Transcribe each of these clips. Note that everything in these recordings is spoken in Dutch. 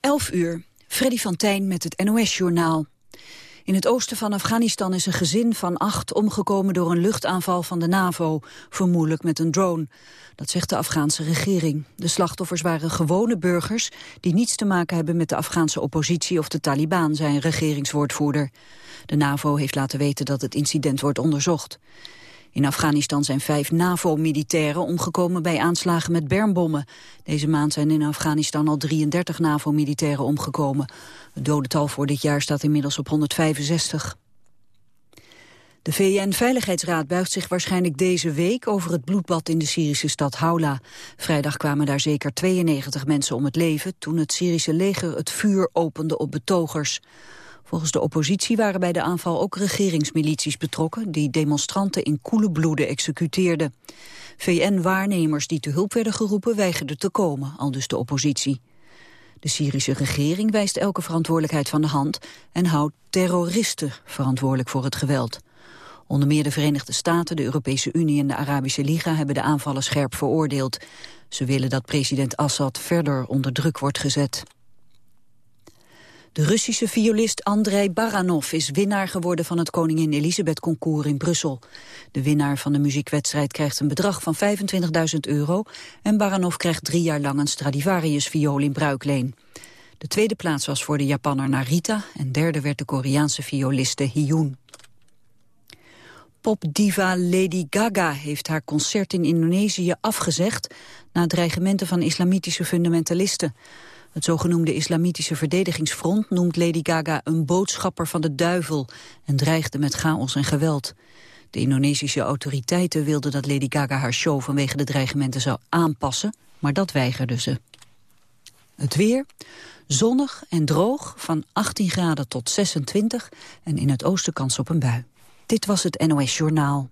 11 uur. Freddy van Tijn met het NOS-journaal. In het oosten van Afghanistan is een gezin van acht omgekomen door een luchtaanval van de NAVO, vermoedelijk met een drone. Dat zegt de Afghaanse regering. De slachtoffers waren gewone burgers die niets te maken hebben met de Afghaanse oppositie of de Taliban, zei een regeringswoordvoerder. De NAVO heeft laten weten dat het incident wordt onderzocht. In Afghanistan zijn vijf NAVO-militairen omgekomen bij aanslagen met bermbommen. Deze maand zijn in Afghanistan al 33 NAVO-militairen omgekomen. Het dodental voor dit jaar staat inmiddels op 165. De VN-veiligheidsraad buigt zich waarschijnlijk deze week over het bloedbad in de Syrische stad Haula. Vrijdag kwamen daar zeker 92 mensen om het leven toen het Syrische leger het vuur opende op betogers. Volgens de oppositie waren bij de aanval ook regeringsmilities betrokken... die demonstranten in koele bloeden executeerden. VN-waarnemers die te hulp werden geroepen weigerden te komen, al dus de oppositie. De Syrische regering wijst elke verantwoordelijkheid van de hand... en houdt terroristen verantwoordelijk voor het geweld. Onder meer de Verenigde Staten, de Europese Unie en de Arabische Liga... hebben de aanvallen scherp veroordeeld. Ze willen dat president Assad verder onder druk wordt gezet. De Russische violist Andrei Baranov is winnaar geworden van het Koningin Elisabeth Concours in Brussel. De winnaar van de muziekwedstrijd krijgt een bedrag van 25.000 euro en Baranov krijgt drie jaar lang een Stradivarius-viool in bruikleen. De tweede plaats was voor de Japanner Narita en derde werd de Koreaanse violiste Hyun. Popdiva Lady Gaga heeft haar concert in Indonesië afgezegd na dreigementen van islamitische fundamentalisten. Het zogenoemde Islamitische Verdedigingsfront noemt Lady Gaga een boodschapper van de duivel en dreigde met chaos en geweld. De Indonesische autoriteiten wilden dat Lady Gaga haar show vanwege de dreigementen zou aanpassen, maar dat weigerde ze. Het weer, zonnig en droog, van 18 graden tot 26 en in het oosten kans op een bui. Dit was het NOS Journaal.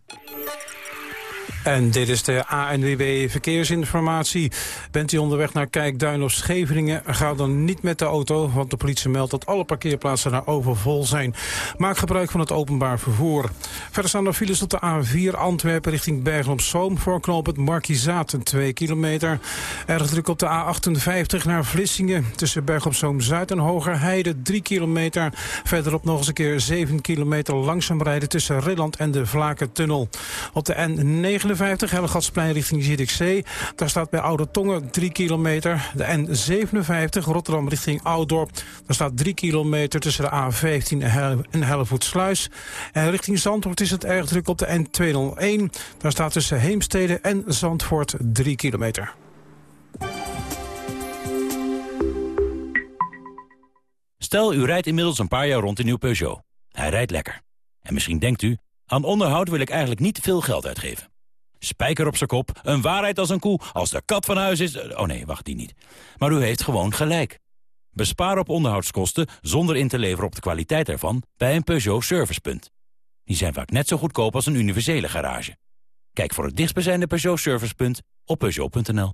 En dit is de ANWB Verkeersinformatie. Bent u onderweg naar Kijkduin of Scheveningen? Ga dan niet met de auto, want de politie meldt dat alle parkeerplaatsen daar overvol zijn. Maak gebruik van het openbaar vervoer. Verder staan er files op de A4 Antwerpen richting Bergen op Zoom... voor knooppunt Markizaat, 2 kilometer. Erg druk op de A58 naar Vlissingen... tussen Bergen op Zoom-Zuid en Hogerheide, 3 kilometer. Verderop nog eens een keer 7 kilometer langzaam rijden... tussen Rilland en de Vlakentunnel. Op de N9 Hellegatsplein richting Zierikzee. Daar staat bij Oude Tongen 3 kilometer. De N57 Rotterdam richting Ouddorp. Daar staat 3 kilometer tussen de A15 en Hellevoetsluis. En richting Zandvoort is het erg druk op de N201. Daar staat tussen Heemstede en Zandvoort 3 kilometer. Stel, u rijdt inmiddels een paar jaar rond in uw Peugeot. Hij rijdt lekker. En misschien denkt u, aan onderhoud wil ik eigenlijk niet veel geld uitgeven. Spijker op zijn kop, een waarheid als een koe. Als de kat van huis is... Oh nee, wacht, die niet. Maar u heeft gewoon gelijk. Bespaar op onderhoudskosten zonder in te leveren op de kwaliteit ervan... bij een Peugeot Servicepunt. Die zijn vaak net zo goedkoop als een universele garage. Kijk voor het dichtstbijzijnde Peugeot Servicepunt op Peugeot.nl.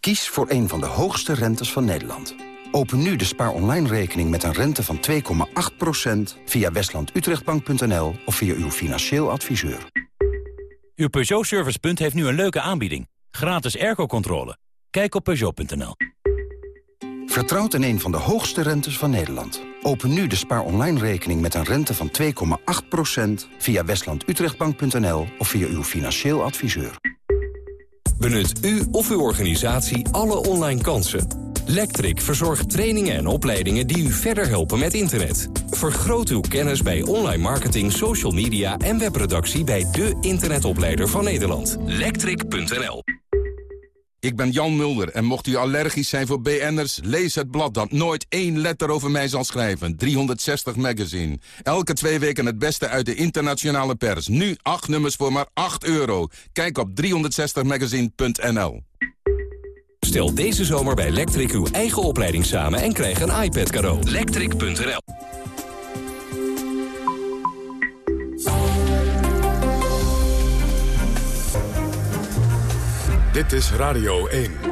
Kies voor een van de hoogste rentes van Nederland. Open nu de spaar online rekening met een rente van 2,8% via westlandutrechtbank.nl of via uw financieel adviseur. Uw Peugeot Servicepunt heeft nu een leuke aanbieding. Gratis airco-controle. Kijk op Peugeot.nl. Vertrouwt in een van de hoogste rentes van Nederland. Open nu de spaar online rekening met een rente van 2,8% via westlandutrechtbank.nl of via uw financieel adviseur. Benut u of uw organisatie alle online kansen Lectric verzorgt trainingen en opleidingen die u verder helpen met internet. Vergroot uw kennis bij online marketing, social media en webproductie bij de internetopleider van Nederland. Lectric.nl Ik ben Jan Mulder en mocht u allergisch zijn voor BN'ers... lees het blad dat nooit één letter over mij zal schrijven. 360 Magazine. Elke twee weken het beste uit de internationale pers. Nu acht nummers voor maar 8 euro. Kijk op 360magazine.nl Stel deze zomer bij Electric uw eigen opleiding samen en krijg een iPad cadeau. Electric.nl Dit is Radio 1.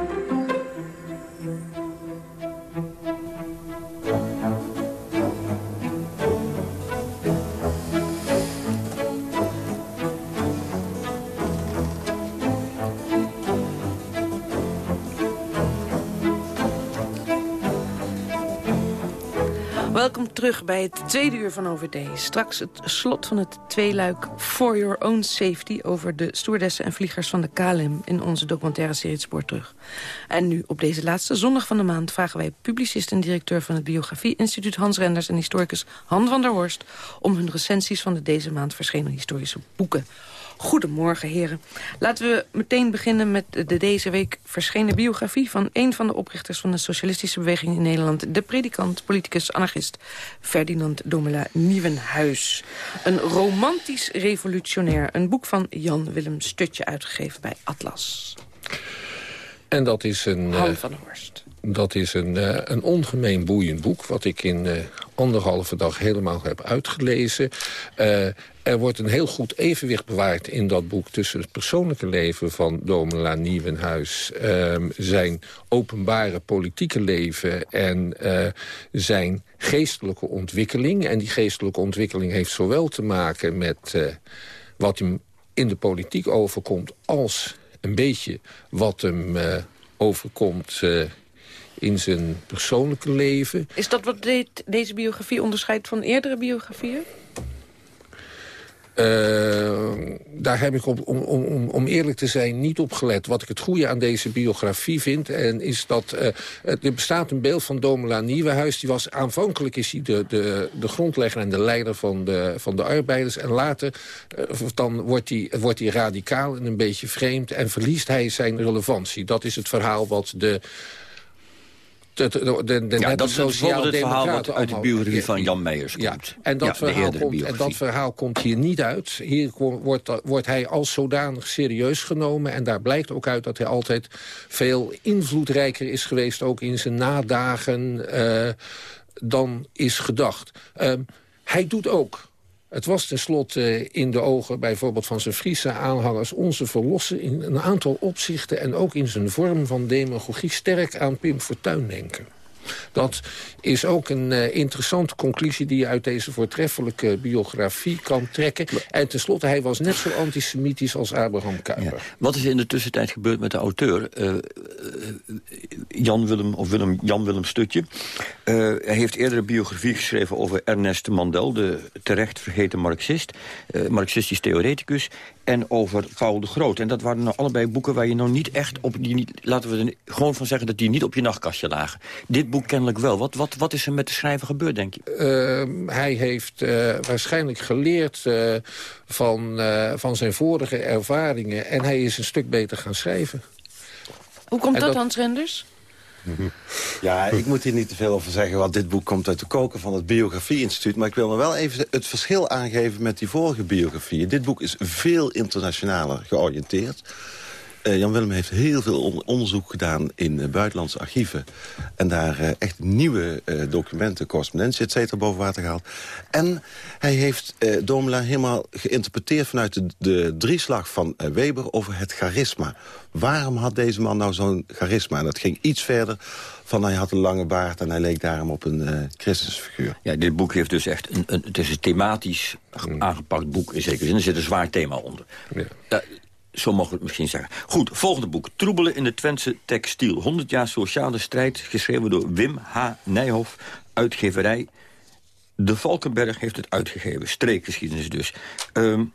Welkom terug bij het tweede uur van OVD. Straks het slot van het tweeluik For Your Own Safety... over de stoerdessen en vliegers van de KLM in onze documentaire serie Spoor Terug. En nu, op deze laatste zondag van de maand... vragen wij publicist en directeur van het Biografie-instituut Hans Renders... en historicus Han van der Horst... om hun recensies van de deze maand verschenen historische boeken Goedemorgen, heren. Laten we meteen beginnen met de deze week verschenen biografie... van een van de oprichters van de socialistische beweging in Nederland... de predikant, politicus, anarchist Ferdinand Domela Nieuwenhuis. Een romantisch revolutionair. Een boek van Jan Willem Stutje uitgegeven bij Atlas. En dat is een... Han eh, van Horst. Dat is een, uh, een ongemeen boeiend boek... wat ik in uh, anderhalve dag helemaal heb uitgelezen. Uh, er wordt een heel goed evenwicht bewaard in dat boek... tussen het persoonlijke leven van Domela Nieuwenhuis... Ehm, zijn openbare politieke leven en uh, zijn geestelijke ontwikkeling. En die geestelijke ontwikkeling heeft zowel te maken met uh, wat hem in de politiek overkomt... als een beetje wat hem overkomt in zijn persoonlijke leven. Is dat wat de deze biografie onderscheidt van eerdere biografieën? Uh, daar heb ik op, om, om, om eerlijk te zijn niet op gelet. Wat ik het goede aan deze biografie vind... En is dat uh, er bestaat een beeld van Domela Nieuwenhuis. Die was, aanvankelijk is hij de, de, de grondlegger en de leider van de, van de arbeiders. En later uh, dan wordt, hij, wordt hij radicaal en een beetje vreemd... en verliest hij zijn relevantie. Dat is het verhaal wat de de, de, de, ja, dat het verhaal wat uit de biografie van Jan Meijers komt. Ja, en, dat verhaal komt, en dat verhaal komt hier niet uit. Hier wordt, wordt hij als zodanig serieus genomen. En daar blijkt ook uit dat hij altijd veel invloedrijker is geweest... ook in zijn nadagen uh, dan is gedacht. Uh, hij doet ook het was tenslotte in de ogen bijvoorbeeld van zijn Friese aanhangers... onze verlossen in een aantal opzichten... en ook in zijn vorm van demagogie sterk aan Pim Fortuyn denken. Dat is ook een uh, interessante conclusie die je uit deze voortreffelijke biografie kan trekken. En tenslotte, hij was net zo antisemitisch als Abraham Kuyper. Wat is in de tussentijd gebeurd met de auteur? Uh, Jan Willem, of Willem, Jan Willem Stutje. Uh, hij heeft eerder een biografie geschreven over Ernest Mandel... de terecht vergeten marxist, marxistisch theoreticus en over Paul de Groot. En dat waren nou allebei boeken waar je nou niet echt op... Die niet, laten we er gewoon van zeggen dat die niet op je nachtkastje lagen. Dit boek kennelijk wel. Wat, wat, wat is er met de schrijver gebeurd, denk je? Uh, hij heeft uh, waarschijnlijk geleerd uh, van, van zijn vorige ervaringen... en hij is een stuk beter gaan schrijven. Hoe komt dat, dat, Hans Renders? Ja, ik moet hier niet te veel over zeggen, want dit boek komt uit de koken van het Biografie-instituut. Maar ik wil me wel even het verschil aangeven met die vorige biografieën. Dit boek is veel internationaler georiënteerd. Uh, Jan Willem heeft heel veel onderzoek gedaan in uh, buitenlandse archieven. En daar uh, echt nieuwe documenten, correspondentie, et cetera, boven water gehaald. En hij heeft Domela helemaal geïnterpreteerd vanuit de, de drieslag van Weber over het charisma. Waarom had deze man nou zo'n charisma? En dat ging iets verder van hij had een lange baard en hij leek daarom op een Christusfiguur. Ja, dit boek heeft dus echt een, een het is een thematisch mm. aangepakt boek in zekere zin. Er zit een zwaar thema onder. Ja. Zo mogen we het misschien zeggen. Goed, volgende boek. Troebelen in de Twentse textiel. 100 jaar sociale strijd, geschreven door Wim H. Nijhoff, uitgeverij. De Valkenberg heeft het uitgegeven. Streekgeschiedenis dus. Um,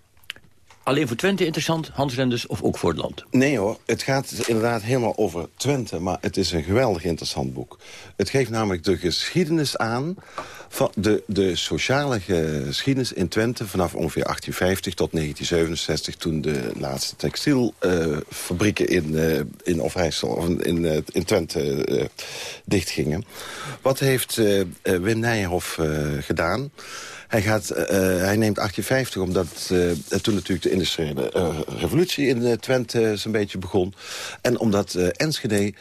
Alleen voor Twente interessant, Hans Renders, of ook voor het land? Nee hoor, het gaat inderdaad helemaal over Twente... maar het is een geweldig interessant boek. Het geeft namelijk de geschiedenis aan... de, de sociale geschiedenis in Twente... vanaf ongeveer 1850 tot 1967... toen de laatste textielfabrieken in, uh, in Overijssel, of in, in Twente uh, dichtgingen. Wat heeft Wim Nijhoff gedaan... Hij, gaat, uh, hij neemt 1850 omdat uh, toen natuurlijk de industriële revolutie in Twente zo'n beetje begon. En omdat Enschede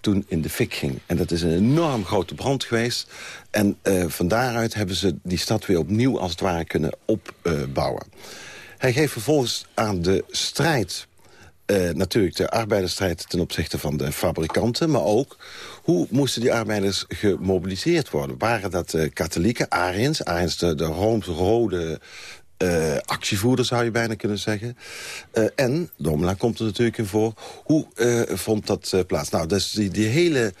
toen in de fik ging. En dat is een enorm grote brand geweest. En van daaruit hebben ze die stad weer opnieuw als het ware kunnen opbouwen. hij geeft vervolgens aan de strijd uh, natuurlijk de arbeidersstrijd ten opzichte van de fabrikanten... maar ook hoe moesten die arbeiders gemobiliseerd worden? Waren dat uh, katholieken, Ariëns, Ariëns de, de rooms-rode uh, actievoerder zou je bijna kunnen zeggen. En, Domela komt er natuurlijk in voor, hoe vond dat plaats? Nou, dus die, die hele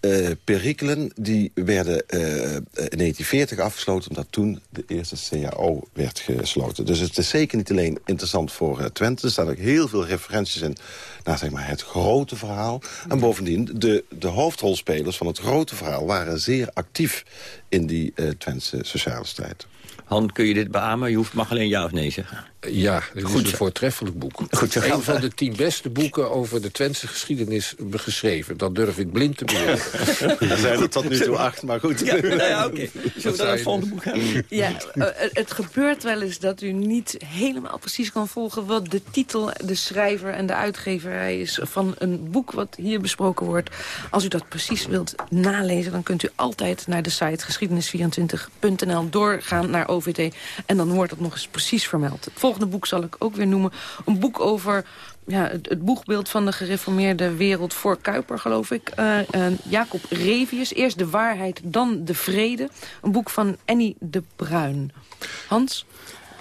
uh, perikelen die werden uh, in 1940 afgesloten... omdat toen de eerste CAO werd gesloten. Dus het is zeker niet alleen interessant voor uh, Twente. Er staan ook heel veel referenties in naar zeg maar, het grote verhaal. En bovendien, de, de hoofdrolspelers van het grote verhaal... waren zeer actief in die Twentse sociale strijd. Han, kun je dit beamen? Je hoeft, mag alleen ja of nee zeggen. Ja, dit Goed, is een voortreffelijk boek. Goed, zo een van de tien beste boeken over de Twentse geschiedenis geschreven. Dat durf ik blind te beweren. er zijn er tot nu toe acht, maar goed. Ja, nou ja, oké. Okay. Zullen we dan het volgende boek hebben? Ja, uh, het gebeurt wel eens dat u niet helemaal precies kan volgen... wat de titel, de schrijver en de uitgeverij is van een boek... wat hier besproken wordt. Als u dat precies wilt nalezen... dan kunt u altijd naar de site geschiedenis24.nl doorgaan naar OVT. En dan wordt het nog eens precies vermeld volgende boek zal ik ook weer noemen. Een boek over ja, het, het, boegbeeld van de gereformeerde wereld voor Kuiper, geloof ik. Uh, uh, Jacob Revius. Eerst de waarheid, dan de vrede. Een boek van Annie de Bruin. Hans?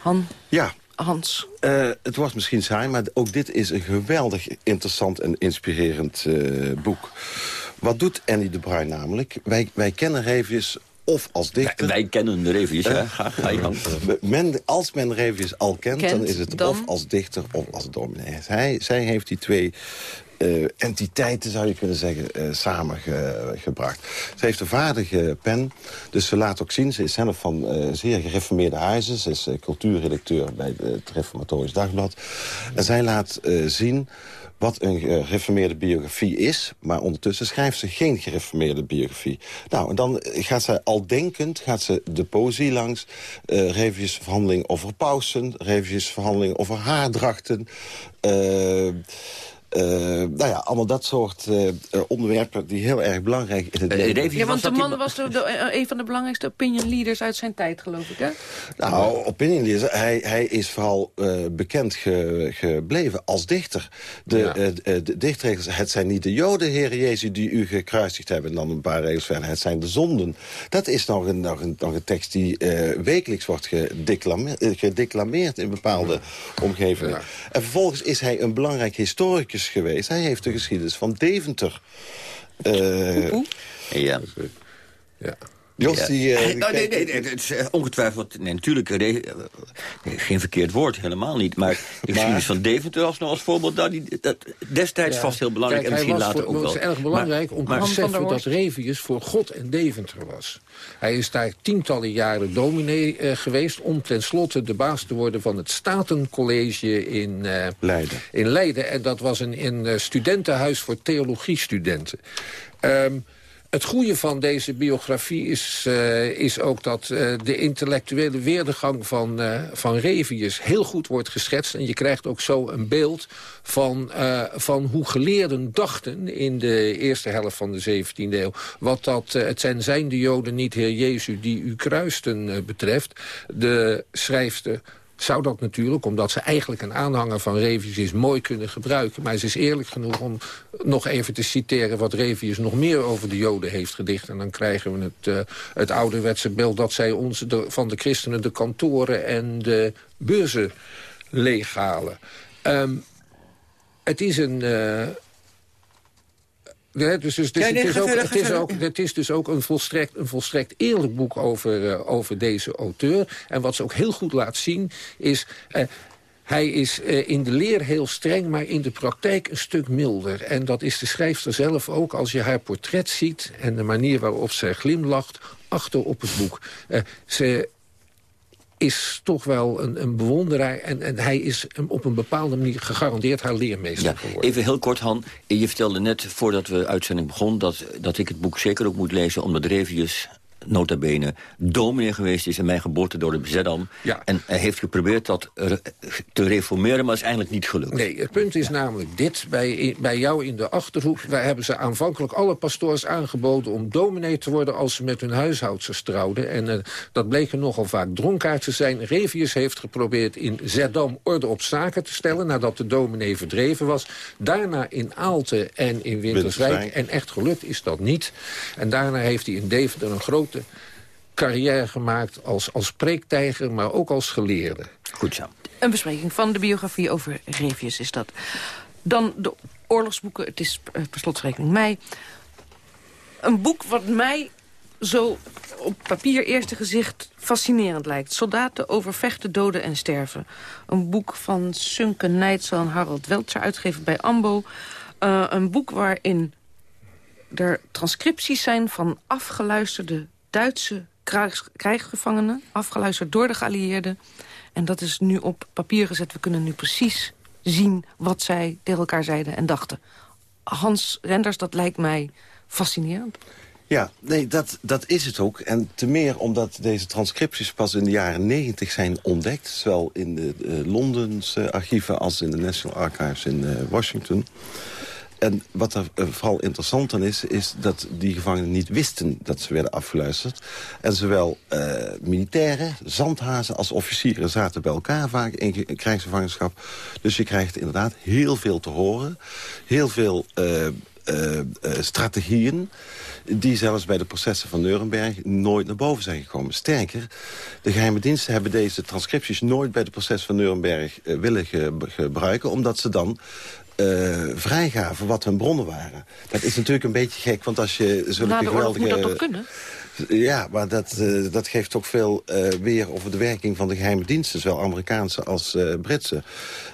Han? Ja. Hans? Uh, het was misschien saai, maar ook dit is een geweldig interessant en inspirerend boek. Wat doet Annie de Bruin namelijk? Wij, wij kennen Revius of als dichter... Wij, kennen de Revius, ja. Ga, ga je men, als men Revius al kent, dan is het of als dichter of als dominee. Hij, zij heeft die twee uh, entiteiten, zou je kunnen zeggen, uh, samengebracht. Ze heeft een vaardige pen, dus ze laat ook zien... ze is zelf van uh, zeer gereformeerde huizen. Ze is cultuurredacteur bij het Reformatorisch Dagblad. En zij laat zien wat een gereformeerde biografie is. Maar ondertussen schrijft ze geen gereformeerde biografie. Nou, en dan gaat zij al denkend gaat ze de poëzie langs. Uh, verhandeling over pausen. verhandeling over haardrachten. Uh, uh, nou ja, allemaal dat soort uh, onderwerpen die heel erg belangrijk in het leven Ja, want de man was de, de, een van de belangrijkste opinion leaders uit zijn tijd, geloof ik, hè? Nou, opinion leaders, hij, hij is vooral uh, bekend ge, gebleven als dichter. De, ja. de dichtregels, het zijn niet de joden, Heer Jezus, die u gekruisigd hebben... en dan een paar regels verder, het zijn de zonden. Dat is nog een, nog een, nog een tekst die wekelijks wordt gedeclameerd, gedeclameerd in bepaalde ja. omgevingen. Ja. En vervolgens is hij een belangrijk historicus geweest. Hij heeft de geschiedenis van Deventer. Uh, ja. ja. Jos, die... Uh, nou, nee, nee, nee, het is eh, ongetwijfeld... Nee, natuurlijk, nee, geen verkeerd woord, helemaal niet. Maar de geschiedenis van Deventer was nog als voorbeeld... Nou, die, dat, destijds ja. vast heel belangrijk Kijk, en misschien later voor, ook wel. Het is erg belangrijk maar, om te beseffen dat Revius voor God en Deventer was. Hij is daar tientallen jaren dominee uh, geweest... om tenslotte de baas te worden van het Statencollege in, uh, Leiden. in Leiden. En dat was een, een studentenhuis voor theologiestudenten. Um, het goede van deze biografie is, uh, is ook dat uh, de intellectuele weerdegang van, uh, van Revius heel goed wordt geschetst. En je krijgt ook zo een beeld van, van hoe geleerden dachten in de eerste helft van de 17e eeuw. Wat dat, het zijn, zijn de Joden niet, Heer Jezus, die u kruisten betreft. De schrijfster zou dat natuurlijk, omdat ze eigenlijk een aanhanger van Revius is... mooi kunnen gebruiken. Maar ze is eerlijk genoeg om nog even te citeren... wat Revius nog meer over de Joden heeft gedicht. En dan krijgen we het, uh, het ouderwetse beeld dat zij ons de, van de christenen... de kantoren en de beurzen leeghalen. Um, het is een... Uh, ja, dus, dus, het, is, het, is ook, het, is ook, het is dus ook een volstrekt, een volstrekt eerlijk boek over, uh, over deze auteur. En wat ze ook heel goed laat zien is... Uh, hij is uh, in de leer heel streng, maar in de praktijk een stuk milder. En dat is de schrijfster zelf ook. Als je haar portret ziet en de manier waarop zij glimlacht achter op het boek. Ze is toch wel een, een bewonderaar. En, en hij is op een bepaalde manier gegarandeerd haar leermeester ja, geworden. Even heel kort, Han. Je vertelde net, voordat we uitzending begon... Dat, dat ik het boek zeker ook moet lezen... omdat Revius nota bene dominee geweest is in mijn geboorte door de Bezedam. Ja. En hij heeft geprobeerd dat te reformeren, maar is eigenlijk niet gelukt. Nee, het punt is namelijk dit. Bij, bij jou in de Achterhoek wij hebben ze aanvankelijk alle pastoors aangeboden... om dominee te worden als ze met hun huishoudsters trouwden. En uh, dat bleken nogal vaak dronkaard te zijn. Revius heeft geprobeerd in Zeddam orde op zaken te stellen... nadat de dominee verdreven was. Daarna in Aalten en in Winterswijk. En echt gelukt is dat niet. En daarna heeft hij in Deventer een groot carrière gemaakt als, als spreektijger, maar ook als geleerde. Goed zo. Een bespreking van de biografie over Revius is dat. Dan de oorlogsboeken, het is uh, per slotverrekening mei. Een boek wat mij zo op papier eerste gezicht fascinerend lijkt. Soldaten over vechten, doden en sterven. Een boek van Sunke Nijtsel en Harald Weltzer, uitgegeven bij AMBO. Uh, een boek waarin er transcripties zijn van afgeluisterde Duitse krijgsgevangenen. Afgeluisterd door de geallieerden. En dat is nu op papier gezet. We kunnen nu precies zien wat zij tegen elkaar zeiden en dachten. Hans Renders, dat lijkt mij fascinerend. Ja, nee, dat, dat is het ook. En te meer omdat deze transcripties pas in de jaren negentig zijn ontdekt. Zowel in de uh, Londense archieven als in de National Archives in uh, Washington. En wat er uh, vooral interessant aan is, is dat die gevangenen niet wisten dat ze werden afgeluisterd. En zowel uh, militairen, zandhazen als officieren zaten bij elkaar vaak in, krijgsgevangenschap. Dus je krijgt inderdaad heel veel te horen. Heel veel uh, strategieën die zelfs bij de processen van Nuremberg nooit naar boven zijn gekomen. Sterker, de geheime diensten hebben deze transcripties nooit bij de processen van Nuremberg willen ge gebruiken, omdat ze dan uh, vrijgaven wat hun bronnen waren. Dat is natuurlijk een beetje gek, want als je zulke Na de geweldige... moet dat toch kunnen? Ja, maar dat, uh, dat geeft ook veel uh, weer over de werking van de geheime diensten... zowel Amerikaanse als uh, Britse.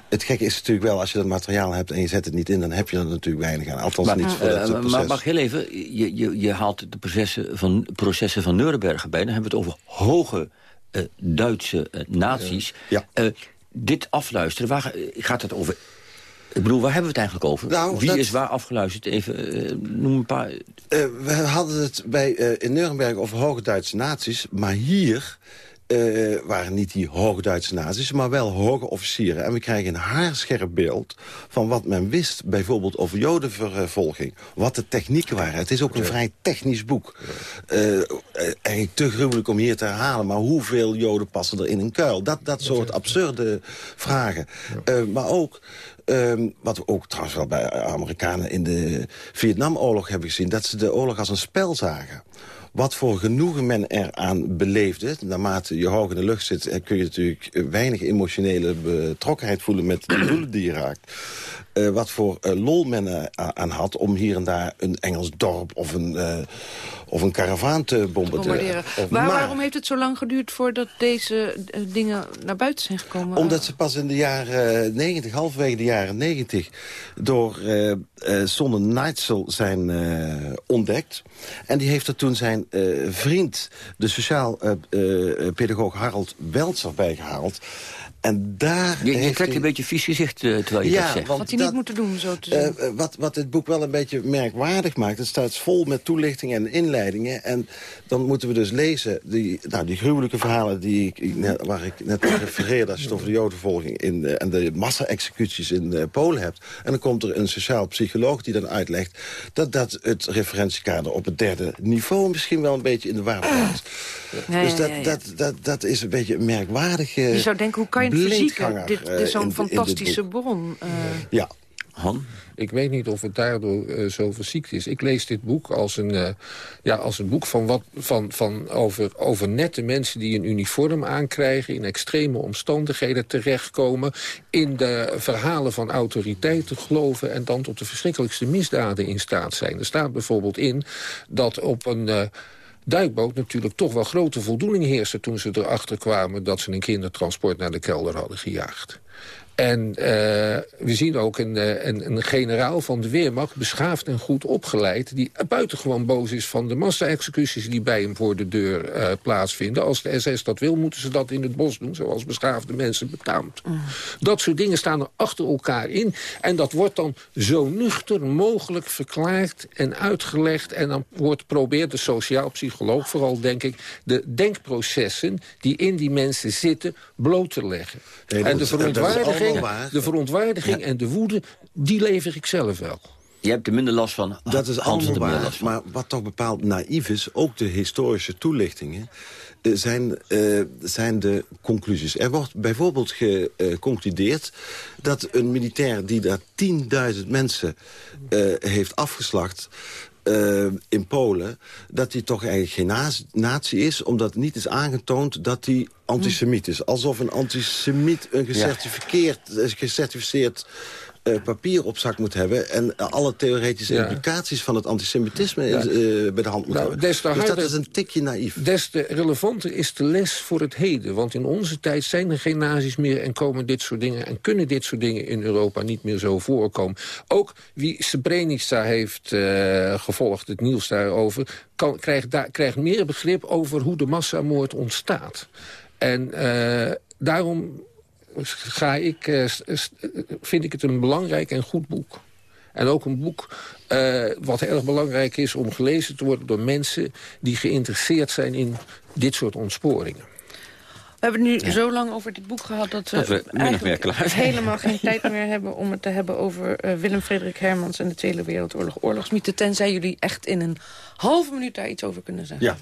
Het gekke is natuurlijk wel, als je dat materiaal hebt en je zet het niet in... dan heb je er natuurlijk weinig aan. Althans maar, niet voor het proces. Maar mag heel even, je, je, je haalt de processen van, processen van Nuremberg erbij. Dan hebben we het over hoge Duitse naties. Ja. dit afluisteren, waar gaat het over ik bedoel, waar hebben we het eigenlijk over? Nou, Wie dat... is waar afgeluisterd? Even, uh, noem een paar... Uh, we hadden het bij, uh, in Nuremberg over hoge Duitse naties. Maar hier waren niet die hoge Duitse naties, maar wel hoge officieren. En we krijgen een haarscherp beeld van wat men wist... bijvoorbeeld over jodenvervolging. Wat de technieken waren. Het is ook een ja. vrij technisch boek. Eigenlijk te gruwelijk om hier te herhalen. Maar hoeveel joden passen er in een kuil? Dat, dat soort absurde vragen. maar ook... Um, wat we ook trouwens wel bij Amerikanen in de Vietnamoorlog hebben gezien... dat ze de oorlog als een spel zagen. Wat voor genoegen men eraan beleefde. Naarmate je hoog in de lucht zit... kun je natuurlijk weinig emotionele betrokkenheid voelen... met de doelen die je raakt. Uh, wat voor uh, lol men uh, aan had om hier en daar een Engels dorp of een, of een karavaan te bombarderen. Maar, waarom heeft het zo lang geduurd voordat deze dingen naar buiten zijn gekomen? Omdat ze pas in de jaren 90, halverwege de jaren 90, door Sonne Neitzel zijn ontdekt. En die heeft er toen zijn vriend, de sociaal-pedagoog Harald Weltzer bijgehaald. En daar je, je trekt een beetje vies gezicht uh, terwijl je ja, dat zegt. Wat hij niet moeten doen, zo te zien. Uh, wat, wat dit boek wel een beetje merkwaardig maakt... het staat vol met toelichtingen en inleidingen. En dan moeten we dus lezen die, nou, die gruwelijke verhalen... Die ik, net, waar ik net refereerde als je het over de jodenvolging... In, uh, en de massa-executies in Polen hebt. En dan komt er een sociaal psycholoog die dan uitlegt... dat dat het referentiekader op het derde niveau... misschien wel een beetje in de war. Ja, dus ja, dat, ja, ja. Dat, dat, dat is een beetje een merkwaardige... Je zou denken, hoe kan je blindganger, Dit, dit is eh, zo'n fantastische bron. eh. Ja, Han? Ik weet niet of het daardoor eh, zo verziekt is. Ik lees dit boek als een, ja, als een boek van wat, van, van over, over nette mensen die een uniform aankrijgen... in extreme omstandigheden terechtkomen... in de verhalen van autoriteiten geloven... en dan tot de verschrikkelijkste misdaden in staat zijn. Er staat bijvoorbeeld in dat op een... duikboot natuurlijk toch wel grote voldoening heerste... toen ze erachter kwamen dat ze een kindertransport naar de kelder hadden gejaagd. En uh, we zien ook een, uh, een, een, generaal van de Weermacht, beschaafd en goed opgeleid... die buitengewoon boos is van de massa-executies die bij hem voor de deur uh, plaatsvinden. Als de SS dat wil, moeten ze dat in het bos doen, zoals beschaafde mensen betaamt. Mm. Dat soort dingen staan er achter elkaar in. En dat wordt dan zo nuchter mogelijk verklaard en uitgelegd. En dan wordt probeert de sociaal psycholoog vooral, denk ik... de denkprocessen die in die mensen zitten bloot te leggen. Nee, en de verontwaardiging, de verontwaardiging en de woede, die lever ik zelf wel. Je hebt er minder last van. Dat is allemaal waar. Maar wat toch bepaald naïef is, ook de historische toelichtingen... eh, zijn, eh, zijn de conclusies. Er wordt bijvoorbeeld geconcludeerd dat een militair... die daar 10.000 mensen eh, heeft afgeslacht... eh, in Polen, dat hij toch eigenlijk geen nazi- is... omdat niet is aangetoond dat hij antisemiet is. Alsof een antisemiet een gecertificeerd, eh, gecertificeerd uh, papier op zak moet hebben... en alle theoretische implicaties van het antisemitisme ja. bij de hand moet nou, hebben. Dus dat is een tikje naïef. Des te relevanter is de les voor het heden. Want in onze tijd zijn er geen nazi's meer... en komen dit soort dingen en kunnen dit soort dingen in Europa niet meer zo voorkomen. Ook wie Srebrenica heeft gevolgd, het nieuws daarover... Kan, krijgt, daar, krijgt meer begrip over hoe de massamoord ontstaat. En daarom ga ik, uh, vind ik het een belangrijk en goed boek. En ook een boek uh, wat erg belangrijk is om gelezen te worden door mensen... die geïnteresseerd zijn in dit soort ontsporingen. We hebben nu zo lang over dit boek gehad... dat we, dat we eigenlijk helemaal geen tijd meer hebben... om het te hebben over uh, Willem Frederik Hermans en de Tweede Wereldoorlog oorlogsmythe. Tenzij jullie echt in een halve minuut daar iets over kunnen zeggen. Ja.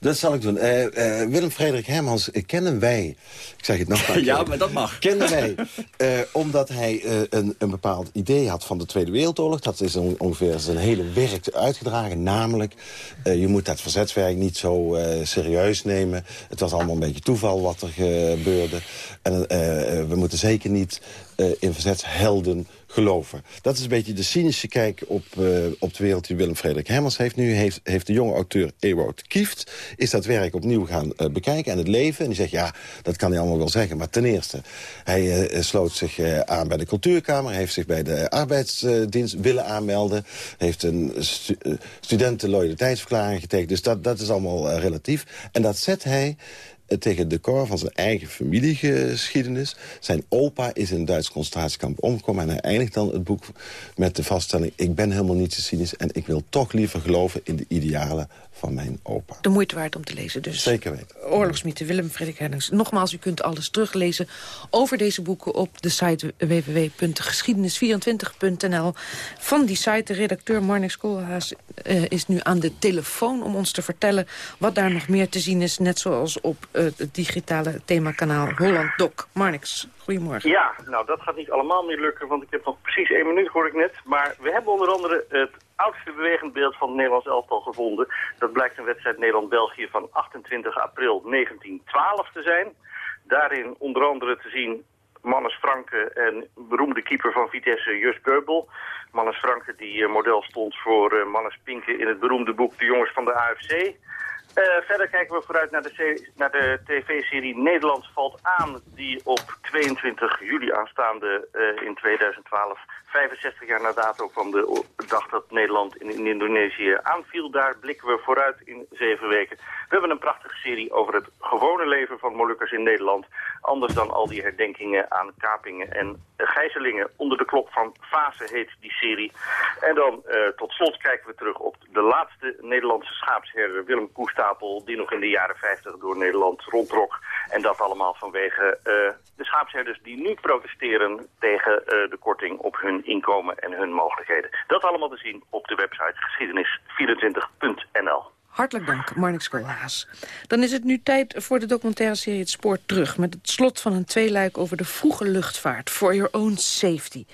Dat zal ik doen. Uh, uh, Willem Frederik Hermans kennen wij... Ik zeg het nog maar. ja, maar dat mag. Kennen wij uh, omdat hij een, een bepaald idee had van de Tweede Wereldoorlog. Dat is on, ongeveer zijn hele werk uitgedragen. Namelijk, je moet dat verzetswerk niet zo serieus nemen. Het was allemaal een beetje toeval wat gebeurde. En we moeten zeker niet in verzetshelden geloven. Dat is een beetje de cynische kijk op, op de wereld die Willem Frederik Hermans heeft. Nu heeft, heeft de jonge auteur Ewout Kieft... is dat werk opnieuw gaan bekijken en het leven. En die zegt, ja, dat kan hij allemaal wel zeggen. Maar ten eerste, hij sloot zich aan bij de cultuurkamer... heeft zich bij de arbeidsdienst willen aanmelden... heeft een stu studentenloyaliteitsverklaring getekend. Dus dat, dat is allemaal relatief. En dat zet hij tegen het decor van zijn eigen familiegeschiedenis. Zijn opa is in een Duits concentratiekamp omgekomen... en hij eindigt dan het boek met de vaststelling... ik ben helemaal niet zo cynisch en ik wil toch liever geloven... in de idealen van mijn opa. De moeite waard om te lezen dus. Zeker weten. Oorlogsmythe, Willem Frederik Hennings. Nogmaals, u kunt alles teruglezen over deze boeken op de site www.geschiedenis24.nl. Van die site, de redacteur Marnix Koolhaas uh, is nu aan de telefoon... om ons te vertellen wat daar nog meer te zien is. Net zoals op uh, het digitale themakanaal Holland Doc. Marnix, goedemorgen. Ja, nou dat gaat niet allemaal meer lukken, want ik heb nog precies één minuut, hoor ik net. Maar we hebben onder andere het oudste bewegend beeld van het Nederlands elftal gevonden. Dat blijkt een wedstrijd Nederland-België van 28 april 1912 te zijn. Daarin onder andere te zien Mannes Franke en beroemde keeper van Vitesse Jus Geubel. Mannes Franke die uh, model stond voor uh, Mannes Pinke in het beroemde boek De Jongens van de AFC. Uh, verder kijken we vooruit naar de, naar de tv-serie Nederland valt aan... die op 22 juli aanstaande in 2012 65 jaar na dato van de dag dat Nederland in, in, Indonesië aanviel. Daar blikken we vooruit in zeven weken. We hebben een prachtige serie over het gewone leven van Molukkers in Nederland. Anders dan al die herdenkingen aan kapingen en gijzelingen. Onder de klok van Fase heet die serie. En dan uh, tot slot kijken we terug op de laatste Nederlandse schaapsherder Willem Koestapel... die nog in de jaren 50 door Nederland rondtrok. En dat allemaal vanwege uh, de schaapsherders die nu protesteren tegen uh, de korting op hun inkomen en hun mogelijkheden. Dat allemaal te zien op de website geschiedenis24.nl. Hartelijk dank, Marnix Koolhaas. Dan is het nu tijd voor de documentaire serie Het Spoor Terug... met het slot van een tweeluik over de vroege luchtvaart. For your own safety.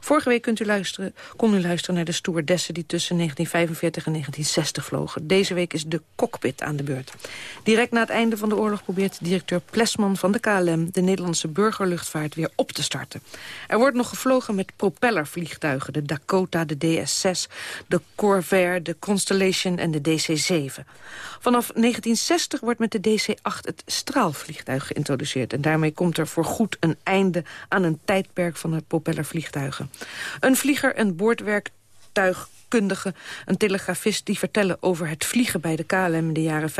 Vorige week kunt u luisteren, kon u luisteren naar de stewardessen... die tussen 1945 en 1960 vlogen. Deze week is de cockpit aan de beurt. Direct na het einde van de oorlog probeert directeur Plesman van de KLM... de Nederlandse burgerluchtvaart weer op te starten. Er wordt nog gevlogen met propellervliegtuigen. De Dakota, de DS-6, de Corvair, de Constellation en de DC-7. Vanaf 1960 wordt met de DC-8 het straalvliegtuig geïntroduceerd. En daarmee komt er voorgoed een einde aan een tijdperk van het propellervliegtuigen. Een vlieger, een boordwerktuig een telegrafist... die vertellen over het vliegen bij de KLM in de jaren 45-60.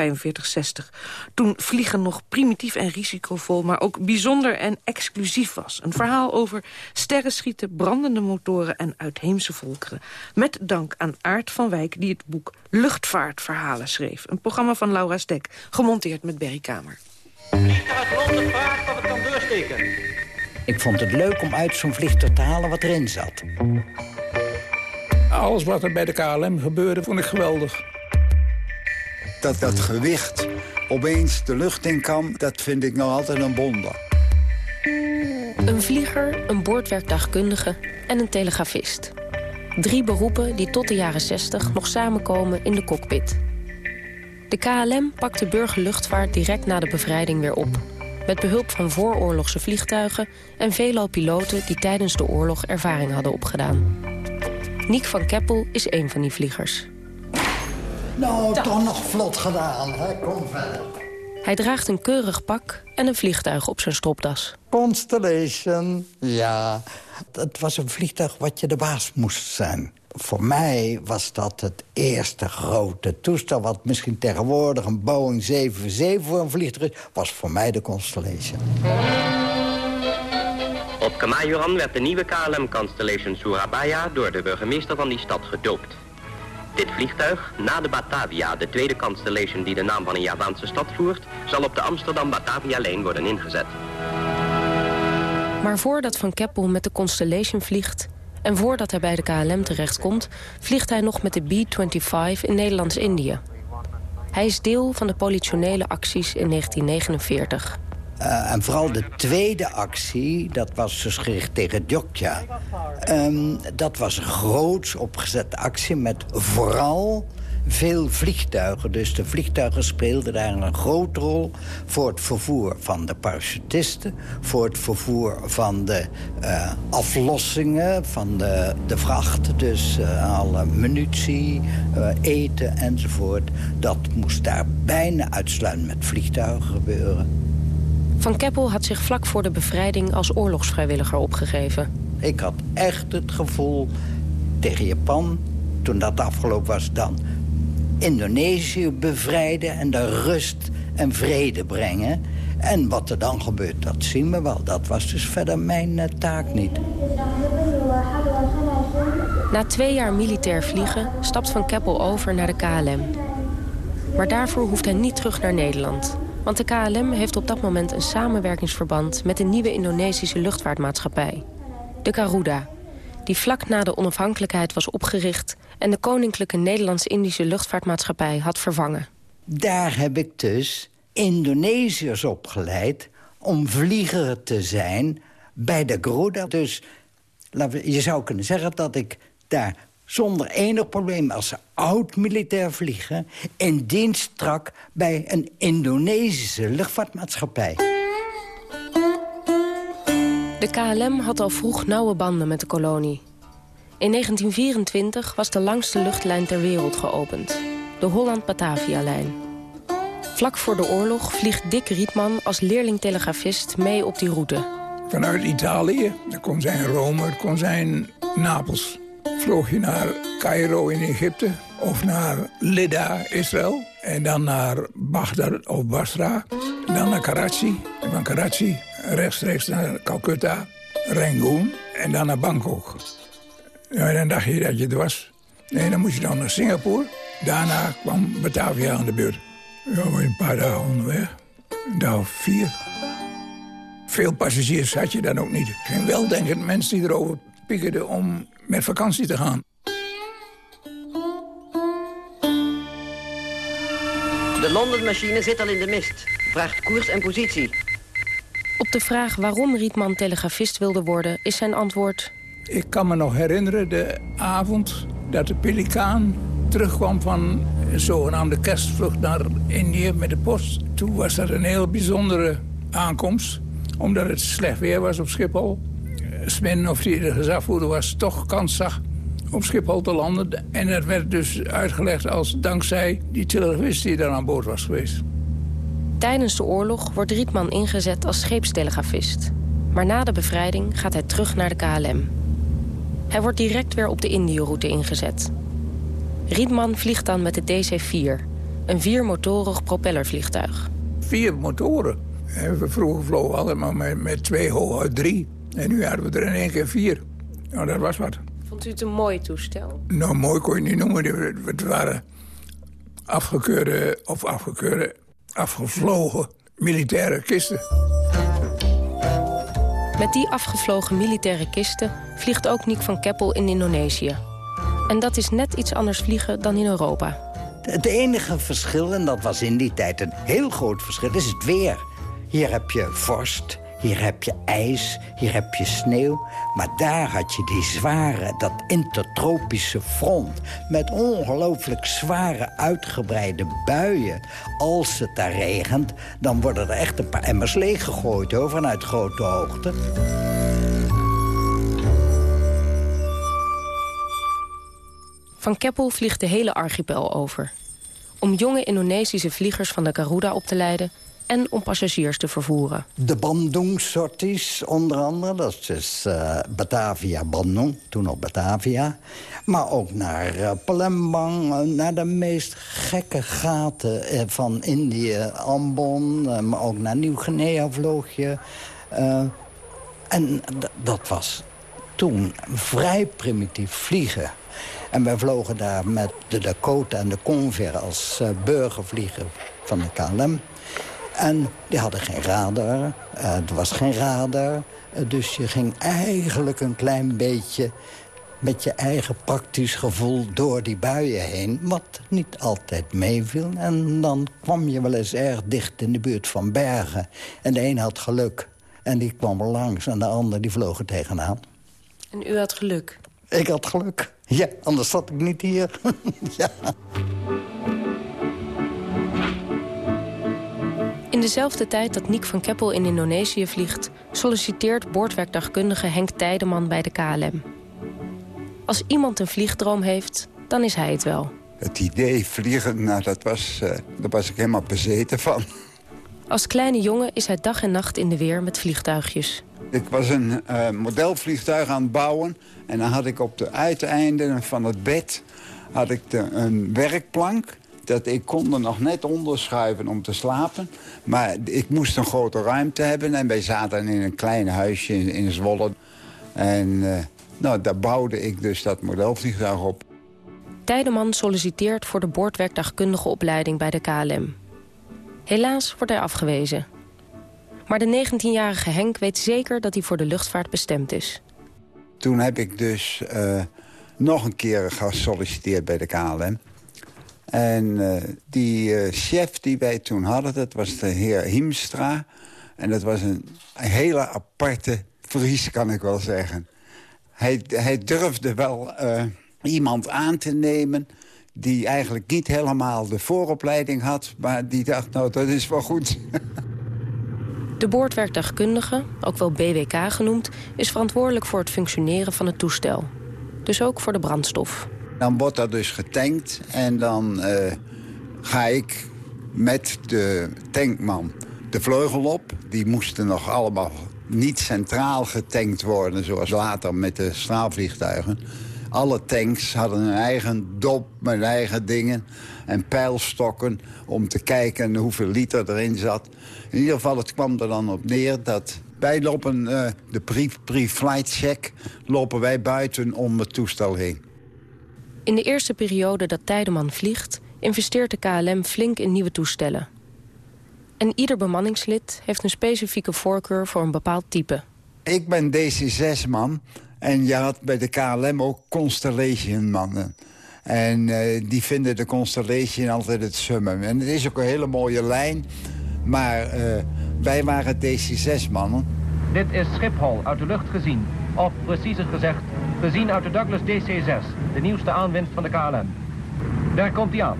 Toen vliegen nog primitief en risicovol, maar ook bijzonder en exclusief was. Een verhaal over sterrenschieten, brandende motoren en uitheemse volkeren. Met dank aan Aart van Wijk, die het boek Luchtvaartverhalen schreef. Een programma van Laura Stek, gemonteerd met Berry Kamer. Vliegtuig Londen vraagt of het kan doorsteken. Ik vond het leuk om uit zo'n vliegtuig te halen wat erin zat. Alles wat er bij de KLM gebeurde, vond ik geweldig. Dat dat gewicht opeens de lucht in kan, dat vind ik nog altijd een wonder. Een vlieger, een boordwerktuigkundige en een telegrafist. Drie beroepen die tot de jaren 60 nog samenkomen in de cockpit. De KLM pakt de burgerluchtvaart direct na de bevrijding weer op met behulp van vooroorlogse vliegtuigen... en veelal piloten die tijdens de oorlog ervaring hadden opgedaan. Niek van Keppel is een van die vliegers. Nou, toch nog vlot gedaan, hè? Kom verder. Hij draagt een keurig pak en een vliegtuig op zijn stropdas. Constellation, ja. Het was een vliegtuig wat je de baas moest zijn. Voor mij was dat het eerste grote toestel... wat misschien tegenwoordig een Boeing 747 voor een vliegtuig is... was voor mij de Constellation. Op Kemajoran werd de nieuwe KLM Constellation Surabaya... door de burgemeester van die stad gedoopt. Dit vliegtuig, na de Batavia, de tweede Constellation die de naam van een Javaanse stad voert... zal op de Amsterdam-Batavia-lijn worden ingezet. Maar voordat Van Keppel met de Constellation vliegt... en voordat hij bij de KLM terechtkomt... vliegt hij nog met de B-25 in Nederlands-Indië. Hij is deel van de politionele acties in 1949. Uh, en vooral de tweede actie, dat was dus gericht tegen Djokja. Um, dat was een groots opgezette actie met vooral veel vliegtuigen. Dus de vliegtuigen speelden daar een grote rol... voor het vervoer van de parachutisten... voor het vervoer van de uh, aflossingen van de, de vracht. Dus uh, alle munitie, eten enzovoort. Dat moest daar bijna uitsluitend met vliegtuigen gebeuren. Van Keppel had zich vlak voor de bevrijding als oorlogsvrijwilliger opgegeven. Ik had echt het gevoel tegen Japan, toen dat afgelopen was... dan Indonesië bevrijden en daar rust en vrede brengen. En wat er dan gebeurt, dat zien we wel. Dat was dus verder mijn uh, taak niet. Na twee jaar militair vliegen stapt Van Keppel over naar de KLM. Maar daarvoor hoeft hij niet terug naar Nederland. Want de KLM heeft op dat moment een samenwerkingsverband... met een nieuwe Indonesische luchtvaartmaatschappij, de Garuda... die vlak na de onafhankelijkheid was opgericht... en de Koninklijke Nederlands-Indische Luchtvaartmaatschappij had vervangen. Daar heb ik dus Indonesiërs opgeleid om vlieger te zijn bij de Garuda. Dus je zou kunnen zeggen dat ik daar zonder enig probleem als oud-militair vliegen... in dienst trak bij een Indonesische luchtvaartmaatschappij. De KLM had al vroeg nauwe banden met de kolonie. In 1924 was de langste luchtlijn ter wereld geopend. De Holland-Batavia-lijn. Vlak voor de oorlog vliegt Dick Rietman als leerling-telegrafist mee op die route. Vanuit Italië, dat kon zijn Rome, dat kon zijn Napels vloog je naar Cairo in Egypte of naar Lida, Israël. En dan naar Baghdad of Basra. En dan naar Karachi. En van Karachi rechtstreeks naar Calcutta, Rangoon en dan naar Bangkok. En dan dacht je dat je het was. Nee, dan moest je dan naar Singapore. Daarna kwam Batavia aan de beurt. Ja, een paar dagen onderweg. Een dag vier. Veel passagiers had je dan ook niet. Geen weldenkend mensen die erover om met vakantie te gaan. De Londen-machine zit al in de mist. Vraagt koers en positie. Op de vraag waarom Rietman telegrafist wilde worden, is zijn antwoord... Ik kan me nog herinneren de avond dat de Pelikaan terugkwam van een zogenaamde kerstvlucht naar Indië met de post. Toen was dat een heel bijzondere aankomst, omdat het slecht weer was op Schiphol. Sven, of die de gezagvoerder was, toch kans zag op Schiphol te landen. En dat werd dus uitgelegd als dankzij die telegrafist die daar aan boord was geweest. Tijdens de oorlog wordt Rietman ingezet als scheepstelegrafist. Maar na de bevrijding gaat hij terug naar de KLM. Hij wordt direct weer op de Indië-route ingezet. Rietman vliegt dan met de DC-4, een viermotorig propellervliegtuig. Vier motoren? We vroeger vlogen allemaal met, met twee, hooguit drie. En nu hadden we er in één keer vier. Nou, dat was wat. Vond u het een mooi toestel? Nou, mooi kon je niet noemen. Het waren afgekeurde, of afgekeurde, afgevlogen militaire kisten. Met die afgevlogen militaire kisten vliegt ook Nick van Keppel in Indonesië. En dat is net iets anders vliegen dan in Europa. Het enige verschil, en dat was in die tijd een heel groot verschil, is het weer. Hier heb je vorst, Hier heb je ijs, hier heb je sneeuw. Maar daar had je die zware, dat intertropische front... met ongelooflijk zware, uitgebreide buien. Als het daar regent, dan worden er echt een paar emmers leeggegooid... Hoor, vanuit grote hoogte. Van Keppel vliegt de hele archipel over. Om jonge Indonesische vliegers van de Garuda op te leiden en om passagiers te vervoeren. De Bandung-sorties onder andere. Dat is dus, uh, Batavia, Bandung, toen nog Batavia. Maar ook naar uh, Palembang, uh, naar de meest gekke gaten van Indië. Ambon, maar ook naar Nieuw-Guinea vloog je. en dat was toen vrij primitief vliegen. En wij vlogen daar met de Dakota en de Convair als burgervlieger van de KLM. En die hadden geen radar. Er was geen radar. Uh, dus je ging eigenlijk een klein beetje met je eigen praktisch gevoel door die buien heen. Wat niet altijd meeviel. En dan kwam je wel eens erg dicht in de buurt van bergen. En de een had geluk. En die kwam er langs. En de ander die vloog er tegenaan. En u had geluk? Ik had geluk. Ja, anders zat ik niet hier. ja. In dezelfde tijd dat Niek van Keppel in Indonesië vliegt... solliciteert boordwerkdagkundige Henk Tijdeman bij de KLM. Als iemand een vliegdroom heeft, dan is hij het wel. Het idee vliegen, nou, dat was, uh, daar was ik helemaal bezeten van. Als kleine jongen is hij dag en nacht in de weer met vliegtuigjes. Ik was een uh, modelvliegtuig aan het bouwen... en dan had ik op de uiteinden van het bed had ik de, een werkplank dat ik kon er nog net onderschuiven om te slapen. Maar ik moest een grote ruimte hebben. En wij zaten in een klein huisje in, in Zwolle. En uh, nou, daar bouwde ik dus dat modelvliegtuig op. Tijdeman solliciteert voor de boordwerkdagkundige opleiding bij de KLM. Helaas wordt hij afgewezen. Maar de 19-jarige Henk weet zeker dat hij voor de luchtvaart bestemd is. Toen heb ik dus uh, nog een keer gesolliciteerd bij de KLM. En uh, die uh, chef die wij toen hadden, dat was de heer Hiemstra. En dat was een hele aparte Fries, kan ik wel zeggen. Hij, hij durfde wel uh, iemand aan te nemen die eigenlijk niet helemaal de vooropleiding had... maar die dacht, nou, dat is wel goed. De boordwerkdagkundige, ook wel BWK genoemd... is verantwoordelijk voor het functioneren van het toestel. Dus ook voor de brandstof. Dan wordt dat dus getankt en dan uh, ga ik met de tankman de vleugel op. Die moesten nog allemaal niet centraal getankt worden... zoals later met de straalvliegtuigen. Alle tanks hadden een eigen dop met eigen dingen en pijlstokken... om te kijken hoeveel liter erin zat. In ieder geval, het kwam er dan op neer dat wij lopen uh, de pre-flight check lopen wij buiten om het toestel heen. In de eerste periode dat Tijdeman vliegt... investeert de KLM flink in nieuwe toestellen. En ieder bemanningslid heeft een specifieke voorkeur voor een bepaald type. Ik ben DC-6-man en je had bij de KLM ook Constellation-mannen. En uh, die vinden de Constellation altijd het summum. En het is ook een hele mooie lijn, maar uh, wij waren DC-6-mannen. Dit is Schiphol uit de lucht gezien. Of preciezer gezegd, gezien uit de Douglas DC-6, de nieuwste aanwinst van de KLM. Daar komt hij aan.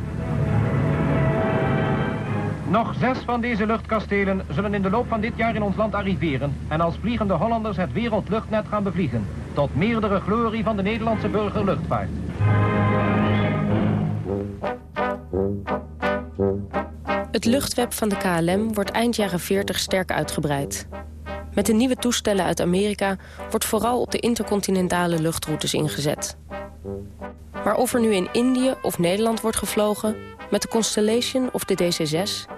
Nog zes van deze luchtkastelen zullen in de loop van dit jaar in ons land arriveren... en als vliegende Hollanders het wereldluchtnet gaan bevliegen... tot meerdere glorie van de Nederlandse burgerluchtvaart. Het luchtweb van de KLM wordt eind jaren 40 sterk uitgebreid. Met de nieuwe toestellen uit Amerika wordt vooral op de intercontinentale luchtroutes ingezet. Maar of er nu in Indië of Nederland wordt gevlogen, met de Constellation of de DC-6...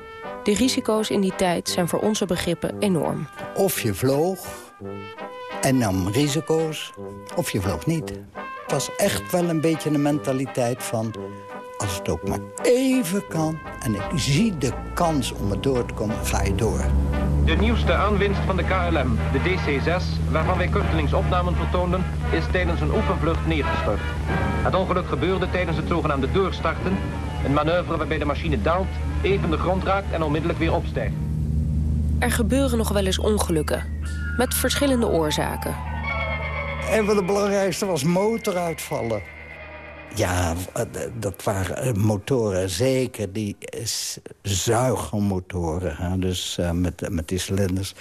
de risico's in die tijd zijn voor onze begrippen enorm. Of je vloog en nam risico's, of je vloog niet. Het was echt wel een beetje de mentaliteit van als het ook maar even kan... en ik zie de kans om er door te komen, ga je door. De nieuwste aanwinst van de KLM, de DC-6, waarvan wij kortelings opnamen vertoonden... is tijdens een oefenvlucht neergestort. Het ongeluk gebeurde tijdens het zogenaamde doorstarten... een manoeuvre waarbij de machine daalt, even de grond raakt en onmiddellijk weer opstijgt. Er gebeuren nog wel eens ongelukken. Met verschillende oorzaken. En wat het belangrijkste was motoruitvallen. Ja, eh, dat waren eh, motoren, zeker die zuigermotoren. Dus uh, met, met die cilinders.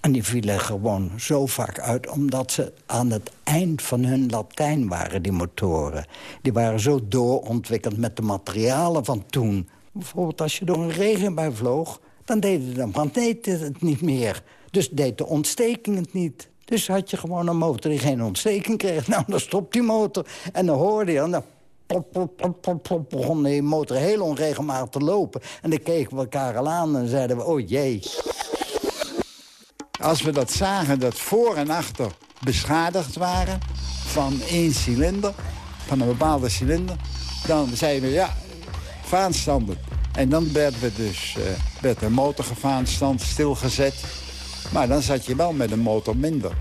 En die vielen gewoon zo vaak uit... omdat ze aan het eind van hun Latijn waren, die motoren. Die waren zo doorontwikkeld met de materialen van toen. Bijvoorbeeld als je door een regenbui vloog... dan deden de magneten het niet meer. Dus deed de ontsteking het niet. Dus had je gewoon een motor die geen ontsteking kreeg. Nou, dan stopt die motor. En dan hoorde je... Dan plop, plop, plop, plop, begon die motor heel onregelmatig te lopen. En dan keken we elkaar al aan en zeiden we, oh jee. Als we dat zagen, dat voor en achter beschadigd waren... van één cilinder, van een bepaalde cilinder... dan zeiden we, ja, vaanstanden. En dan werden we dus, uh, werd de motorgevaanstand stilgezet. Maar dan zat je wel met een motor minder.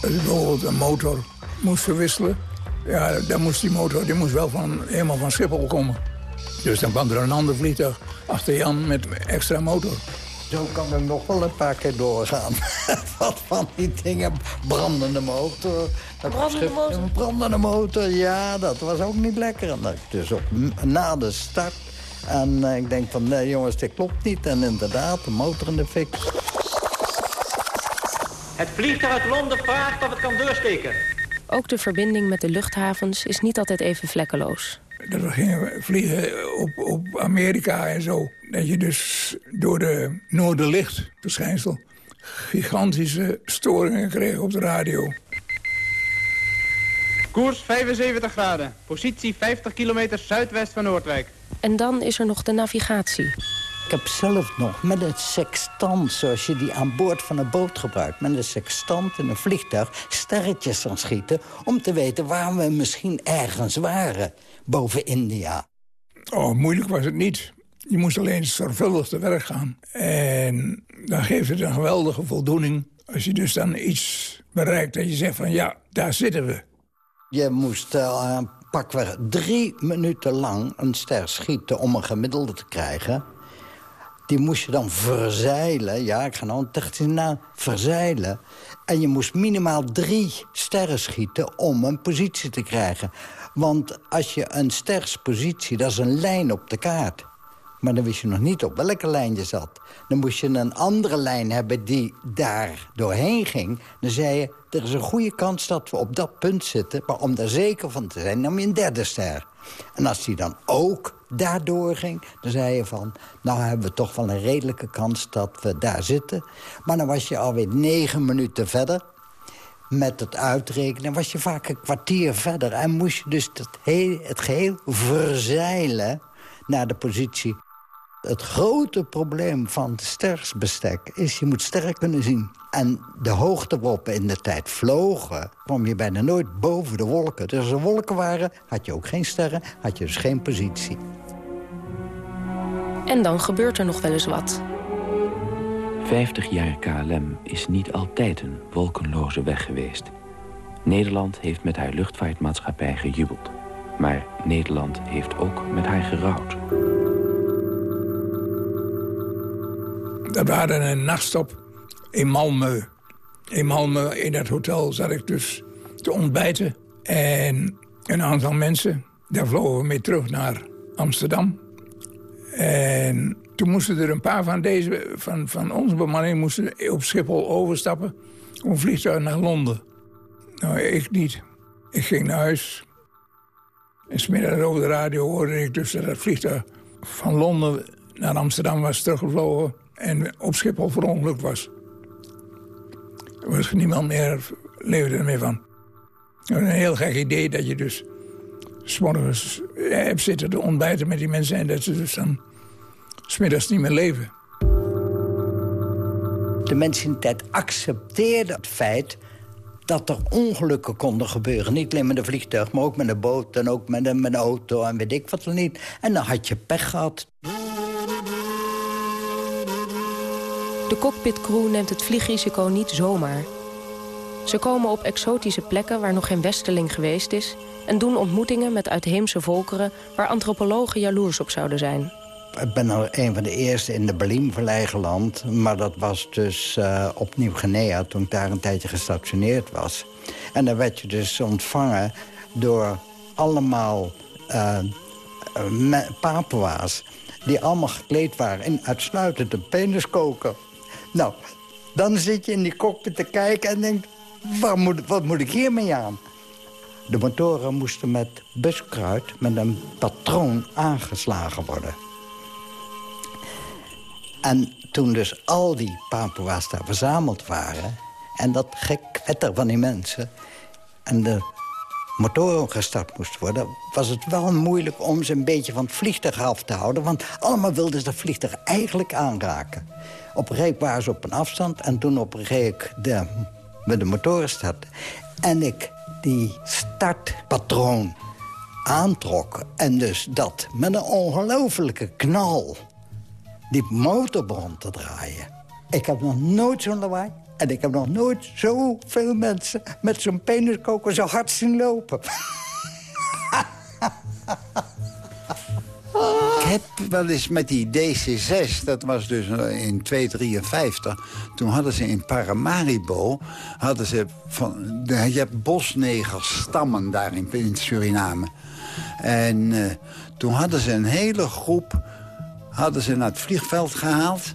Bijvoorbeeld een motor moest verwisselen. Ja, dan moest die motor die moest wel van, helemaal van Schiphol komen. Dus dan kwam er een ander vliegtuig achter Jan met extra motor. Zo kan het nog wel een paar keer doorgaan. Wat van die dingen, brandende motor. Brandende motor? Een brandende motor, ja, dat was ook niet lekker. En dus op, na de start. En uh, ik denk van, nee jongens, dit klopt niet. En inderdaad, de motor in de fik. Het vliegtuig uit Londen vraagt of het kan doorsteken. Ook de verbinding met de luchthavens is niet altijd even vlekkeloos. Dat we gingen vliegen op, op Amerika en zo. Dat je dus door de noorderlicht verschijnsel gigantische storingen kreeg op de radio. Koers 75 graden. Positie 50 kilometer zuidwest van Noordwijk. En dan is er nog de navigatie. Ik heb zelf nog met een sextant, zoals je die aan boord van een boot gebruikt... met een sextant in een vliegtuig sterretjes aan schieten... om te weten waar we misschien ergens waren, boven India. Oh, moeilijk was het niet. Je moest alleen zorgvuldig te werk gaan. En dan geeft het een geweldige voldoening... als je dus dan iets bereikt dat je zegt van ja, daar zitten we. Je moest uh, pakweg drie minuten lang een ster schieten om een gemiddelde te krijgen die moest je dan verzeilen. Ja, ik ga nou een naam. Verzeilen. En je moest minimaal drie sterren schieten om een positie te krijgen. Want als je een sterspositie, dat is een lijn op de kaart. Maar dan wist je nog niet op welke lijn je zat. Dan moest je een andere lijn hebben die daar doorheen ging. Dan zei je, er is een goede kans dat we op dat punt zitten... maar om daar zeker van te zijn, nam je een derde ster. En als die dan ook daardoor ging, dan zei je van... nou hebben we toch wel een redelijke kans dat we daar zitten. Maar dan was je alweer negen minuten verder met het uitrekenen was je vaak een kwartier verder... en moest je dus het, heel, het geheel verzeilen naar de positie. Het grote probleem van het stersbestek is... je moet sterren kunnen zien. En de hoogte waarop in de tijd vlogen... kwam je bijna nooit boven de wolken. Dus als er wolken waren, had je ook geen sterren, had je dus geen positie. En dan gebeurt er nog wel eens wat. 50 jaar KLM is niet altijd een wolkenloze weg geweest. Nederland heeft met haar luchtvaartmaatschappij gejubeld. Maar Nederland heeft ook met haar gerouwd. We waren een nachtstop in Malmö. In Malmö, in dat hotel, zat ik dus te ontbijten. En een aantal mensen, daar vlogen we mee terug naar Amsterdam. En toen moesten er een paar van, deze, van, van onze bemanning moesten op Schiphol overstappen... om vliegtuig naar Londen. Nou, ik niet. Ik ging naar huis. En smiddags over de radio hoorde ik dus dat het vliegtuig van Londen naar Amsterdam was teruggevlogen... en op Schiphol verongelukt was. Er was niemand meer, leefde er meer van. Een heel gek idee dat je dus... s'morgens hebt zitten te ontbijten met die mensen... en dat ze dus dan smiddags niet meer leven. De mensen in de tijd accepteerden het feit dat er ongelukken konden gebeuren. Niet alleen met een vliegtuig, maar ook met een boot... en ook met een, met een auto en weet ik wat er niet. En dan had je pech gehad. De cockpitcrew neemt het vliegrisico niet zomaar. Ze komen op exotische plekken waar nog geen westerling geweest is... en doen ontmoetingen met uitheemse volkeren... waar antropologen jaloers op zouden zijn. ik ben al een van de eerste in de Berlinvallei geland. Maar dat was dus uh, op Nieuw-Guinea, toen ik daar een tijdje gestationeerd was. En dan werd je dus ontvangen door allemaal uh, die allemaal gekleed waren in uitsluitend een peniskoker. Nou, dan zit je in die cockpit te kijken en denkt... Wat moet, wat moet ik hiermee aan? De motoren moesten met buskruid, met een patroon aangeslagen worden. En toen dus al die Papua's daar verzameld waren... en dat gekwetter van die mensen... en de motoren gestart moest worden... was het wel moeilijk om ze een beetje van het vliegtuig af te houden... want allemaal wilden ze dat vliegtuig eigenlijk aanraken. Op een waren ze op een afstand... en toen op een de, met de motoren. En ik die startpatroon aantrok... en dus dat met een ongelofelijke knal die motor begon te draaien. Ik heb nog nooit zo'n lawaai en ik heb nog nooit zoveel mensen met zo'n peniskoker zo hard zien lopen. Heb wel eens met die DC-6, dat was dus in 253... toen hadden ze in Paramaribo, hadden ze van, je hebt bosnegers stammen daar in, in Suriname. En uh, toen hadden ze een hele groep hadden ze naar het vliegveld gehaald...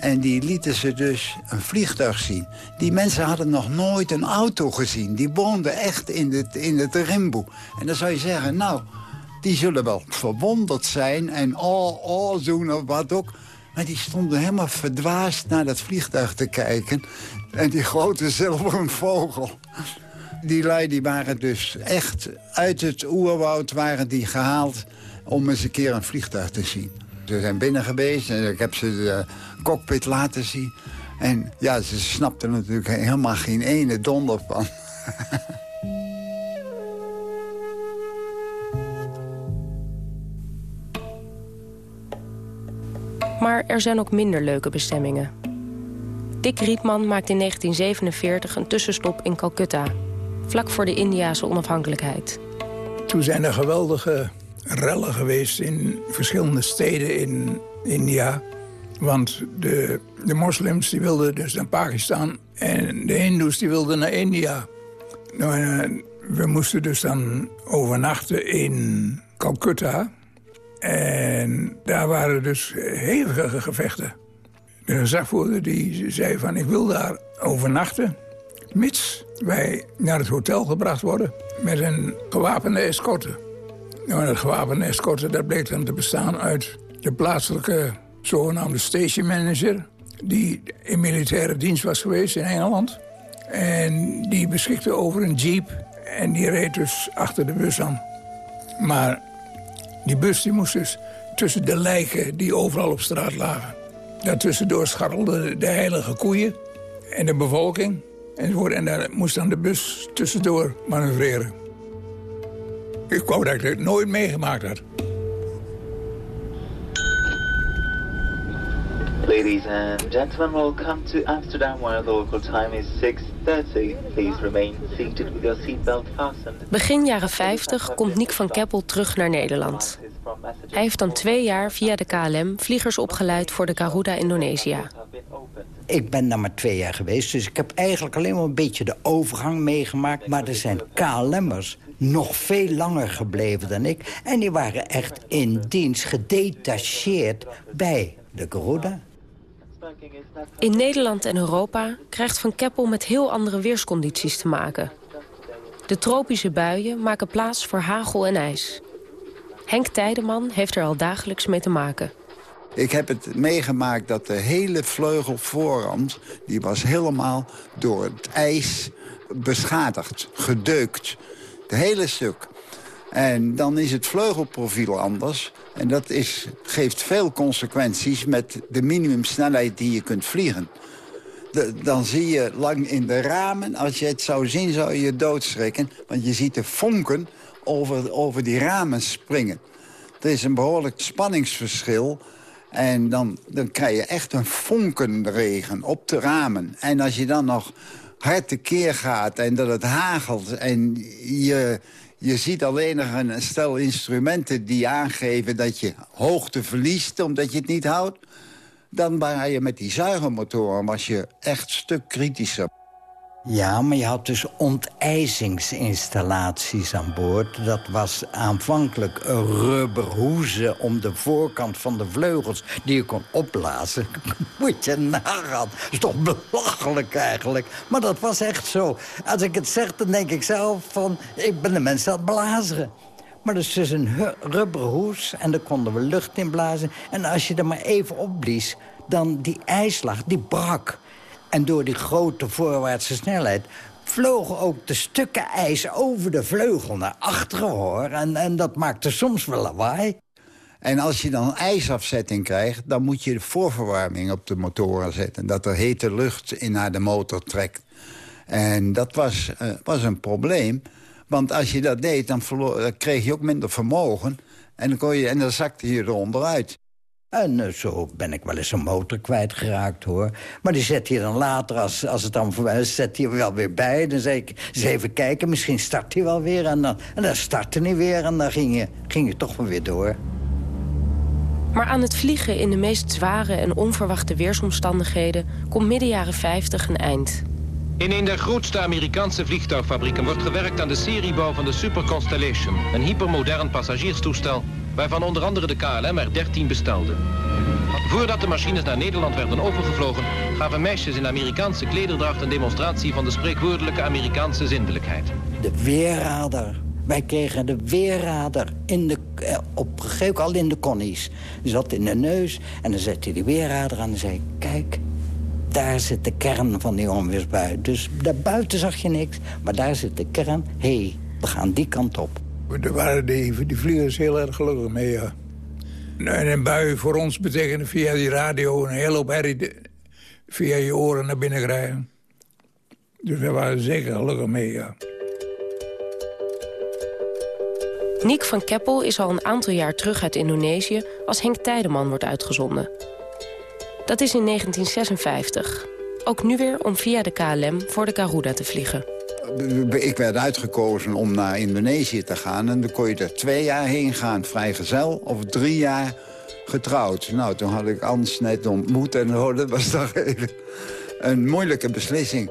En die lieten ze dus een vliegtuig zien. Die mensen hadden nog nooit een auto gezien. Die woonden echt in het, in het rimboe. En dan zou je zeggen, nou, die zullen wel verwonderd zijn... en oh, oh, doen of wat ook. Maar die stonden helemaal verdwaasd naar dat vliegtuig te kijken. En die grote zilveren vogel. Die lui die waren dus echt uit het oerwoud waren die gehaald... om eens een keer een vliegtuig te zien. Ze zijn binnen geweest en ik heb ze de cockpit laten zien. En ja, ze snapten natuurlijk helemaal geen ene donder van. Maar er zijn ook minder leuke bestemmingen. Dick Rietman maakt in 1947 een tussenstop in Calcutta... vlak voor de Indiase onafhankelijkheid. Toen zijn er geweldige rellen geweest in verschillende steden in India. Want de, de moslims die wilden dus naar Pakistan en de hindoes die wilden naar India. Nou, eh, we moesten dus dan overnachten in Calcutta. En daar waren dus hevige gevechten. De gezagvoerder die zei van ik wil daar overnachten... mits wij naar het hotel gebracht worden met een gewapende escorte. Nou, het gewapende escorte dat bleek dan te bestaan uit de plaatselijke zogenaamde station manager... die in militaire dienst was geweest in Engeland. En die beschikte over een jeep en die reed dus achter de bus aan. Maar die bus die moest dus tussen de lijken die overal op straat lagen. Daartussendoor scharrelden de heilige koeien en de bevolking. En daar moest dan de bus tussendoor manoeuvreren. Ik wou dat ik het nooit meegemaakt had. Ladies and gentlemen, welcome to Amsterdam where the local time is 6.30. Please remain seated with your seatbelt fastened. Begin jaren 50 komt Nick van Keppel terug naar Nederland. Hij heeft dan twee jaar via de KLM vliegers opgeleid voor de Garuda Indonesia. Ik ben daar maar twee jaar geweest, dus ik heb eigenlijk alleen maar een beetje de overgang meegemaakt. Maar er zijn KLM'ers nog veel langer gebleven dan ik. En die waren echt in dienst gedetacheerd bij de Garuda. In Nederland en Europa krijgt Van Keppel met heel andere weerscondities te maken. De tropische buien maken plaats voor hagel en ijs. Henk Tijdeman heeft er al dagelijks mee te maken. Ik heb het meegemaakt dat de hele vleugelvoorrand... die was helemaal door het ijs beschadigd, gedeukt. De hele stuk. En dan is het vleugelprofiel anders. En dat is, geeft veel consequenties met de minimumsnelheid die je kunt vliegen. dan zie je lang in de ramen, als je het zou zien, zou je doodschrikken. Want je ziet de vonken over, over die ramen springen. Er is een behoorlijk spanningsverschil. En dan, dan krijg je echt een vonkenregen op de ramen. En als je dan nog hard tekeer gaat en dat het hagelt... en je, Je ziet alleen nog een stel instrumenten die aangeven dat je hoogte verliest... omdat je het niet houdt. Dan waren je met die zuigermotoren was je echt stuk kritischer. Ja, maar je had dus ontijzingsinstallaties aan boord. Dat was aanvankelijk rubberhoezen om de voorkant van de vleugels... die je kon opblazen. Moet je nagaan. Dat is toch belachelijk eigenlijk. Maar dat was echt zo. Als ik het zeg, dan denk ik zelf van... ik ben de mensen aan het blazen. Maar dat is dus een rubberhoes en daar konden we lucht in blazen. En als je er maar even opblies, dan die ijslag, die brak... En door die grote voorwaartse snelheid vlogen ook de stukken ijs over de vleugel naar achteren, hoor. En, en dat maakte soms wel lawaai. En als je dan ijsafzetting krijgt, dan moet je de voorverwarming op de motoren zetten. Dat er hete lucht in naar de motor trekt. En dat was, uh, was een probleem. Want als je dat deed, dan, dan kreeg je ook minder vermogen. En dan, kon je, en dan zakte je eronder uit. En eh, zo ben ik wel eens een motor kwijtgeraakt, hoor. Maar die zet je dan later, als, als het dan voorbij is, zet hij wel weer bij. Dan zei ik, eens even kijken, misschien start hij wel weer. En dan, en dan startte hij weer en dan ging je, ging je toch wel weer door. Maar aan het vliegen in de meest zware en onverwachte weersomstandigheden... komt midden jaren 50 een eind. In een der grootste Amerikaanse vliegtuigfabrieken wordt gewerkt aan de seriebouw van de Super Constellation. Een hypermodern passagierstoestel waarvan onder andere de KLM er 13 bestelde. Voordat de machines naar Nederland werden overgevlogen... gaven meisjes in Amerikaanse klederdracht een demonstratie... van de spreekwoordelijke Amerikaanse zindelijkheid. De weerradar. Wij kregen de weerradar in de, eh, op gegeven al in de connies. Die zat in de neus en dan zette hij die weerradar aan en zei... kijk, daar zit de kern van die onweersbui. Dus daarbuiten zag je niks, maar daar zit de kern. Hé, hey, we gaan die kant op. Daar waren die, die vliegers heel erg gelukkig mee, ja. En een bui voor ons betekende via die radio een hele hoop herrie via je oren naar binnen krijgen. Dus we waren zeker gelukkig mee, ja. Niek van Keppel is al een aantal jaar terug uit Indonesië... als Henk Tijdeman wordt uitgezonden. Dat is in 1956. Ook nu weer om via de KLM voor de Garuda te vliegen ik werd uitgekozen om naar Indonesië te gaan. En dan kon je er twee jaar heen gaan, vrijgezel, of drie jaar getrouwd. Nou, toen had ik Ans net ontmoet en oh, dat was toch even een moeilijke beslissing.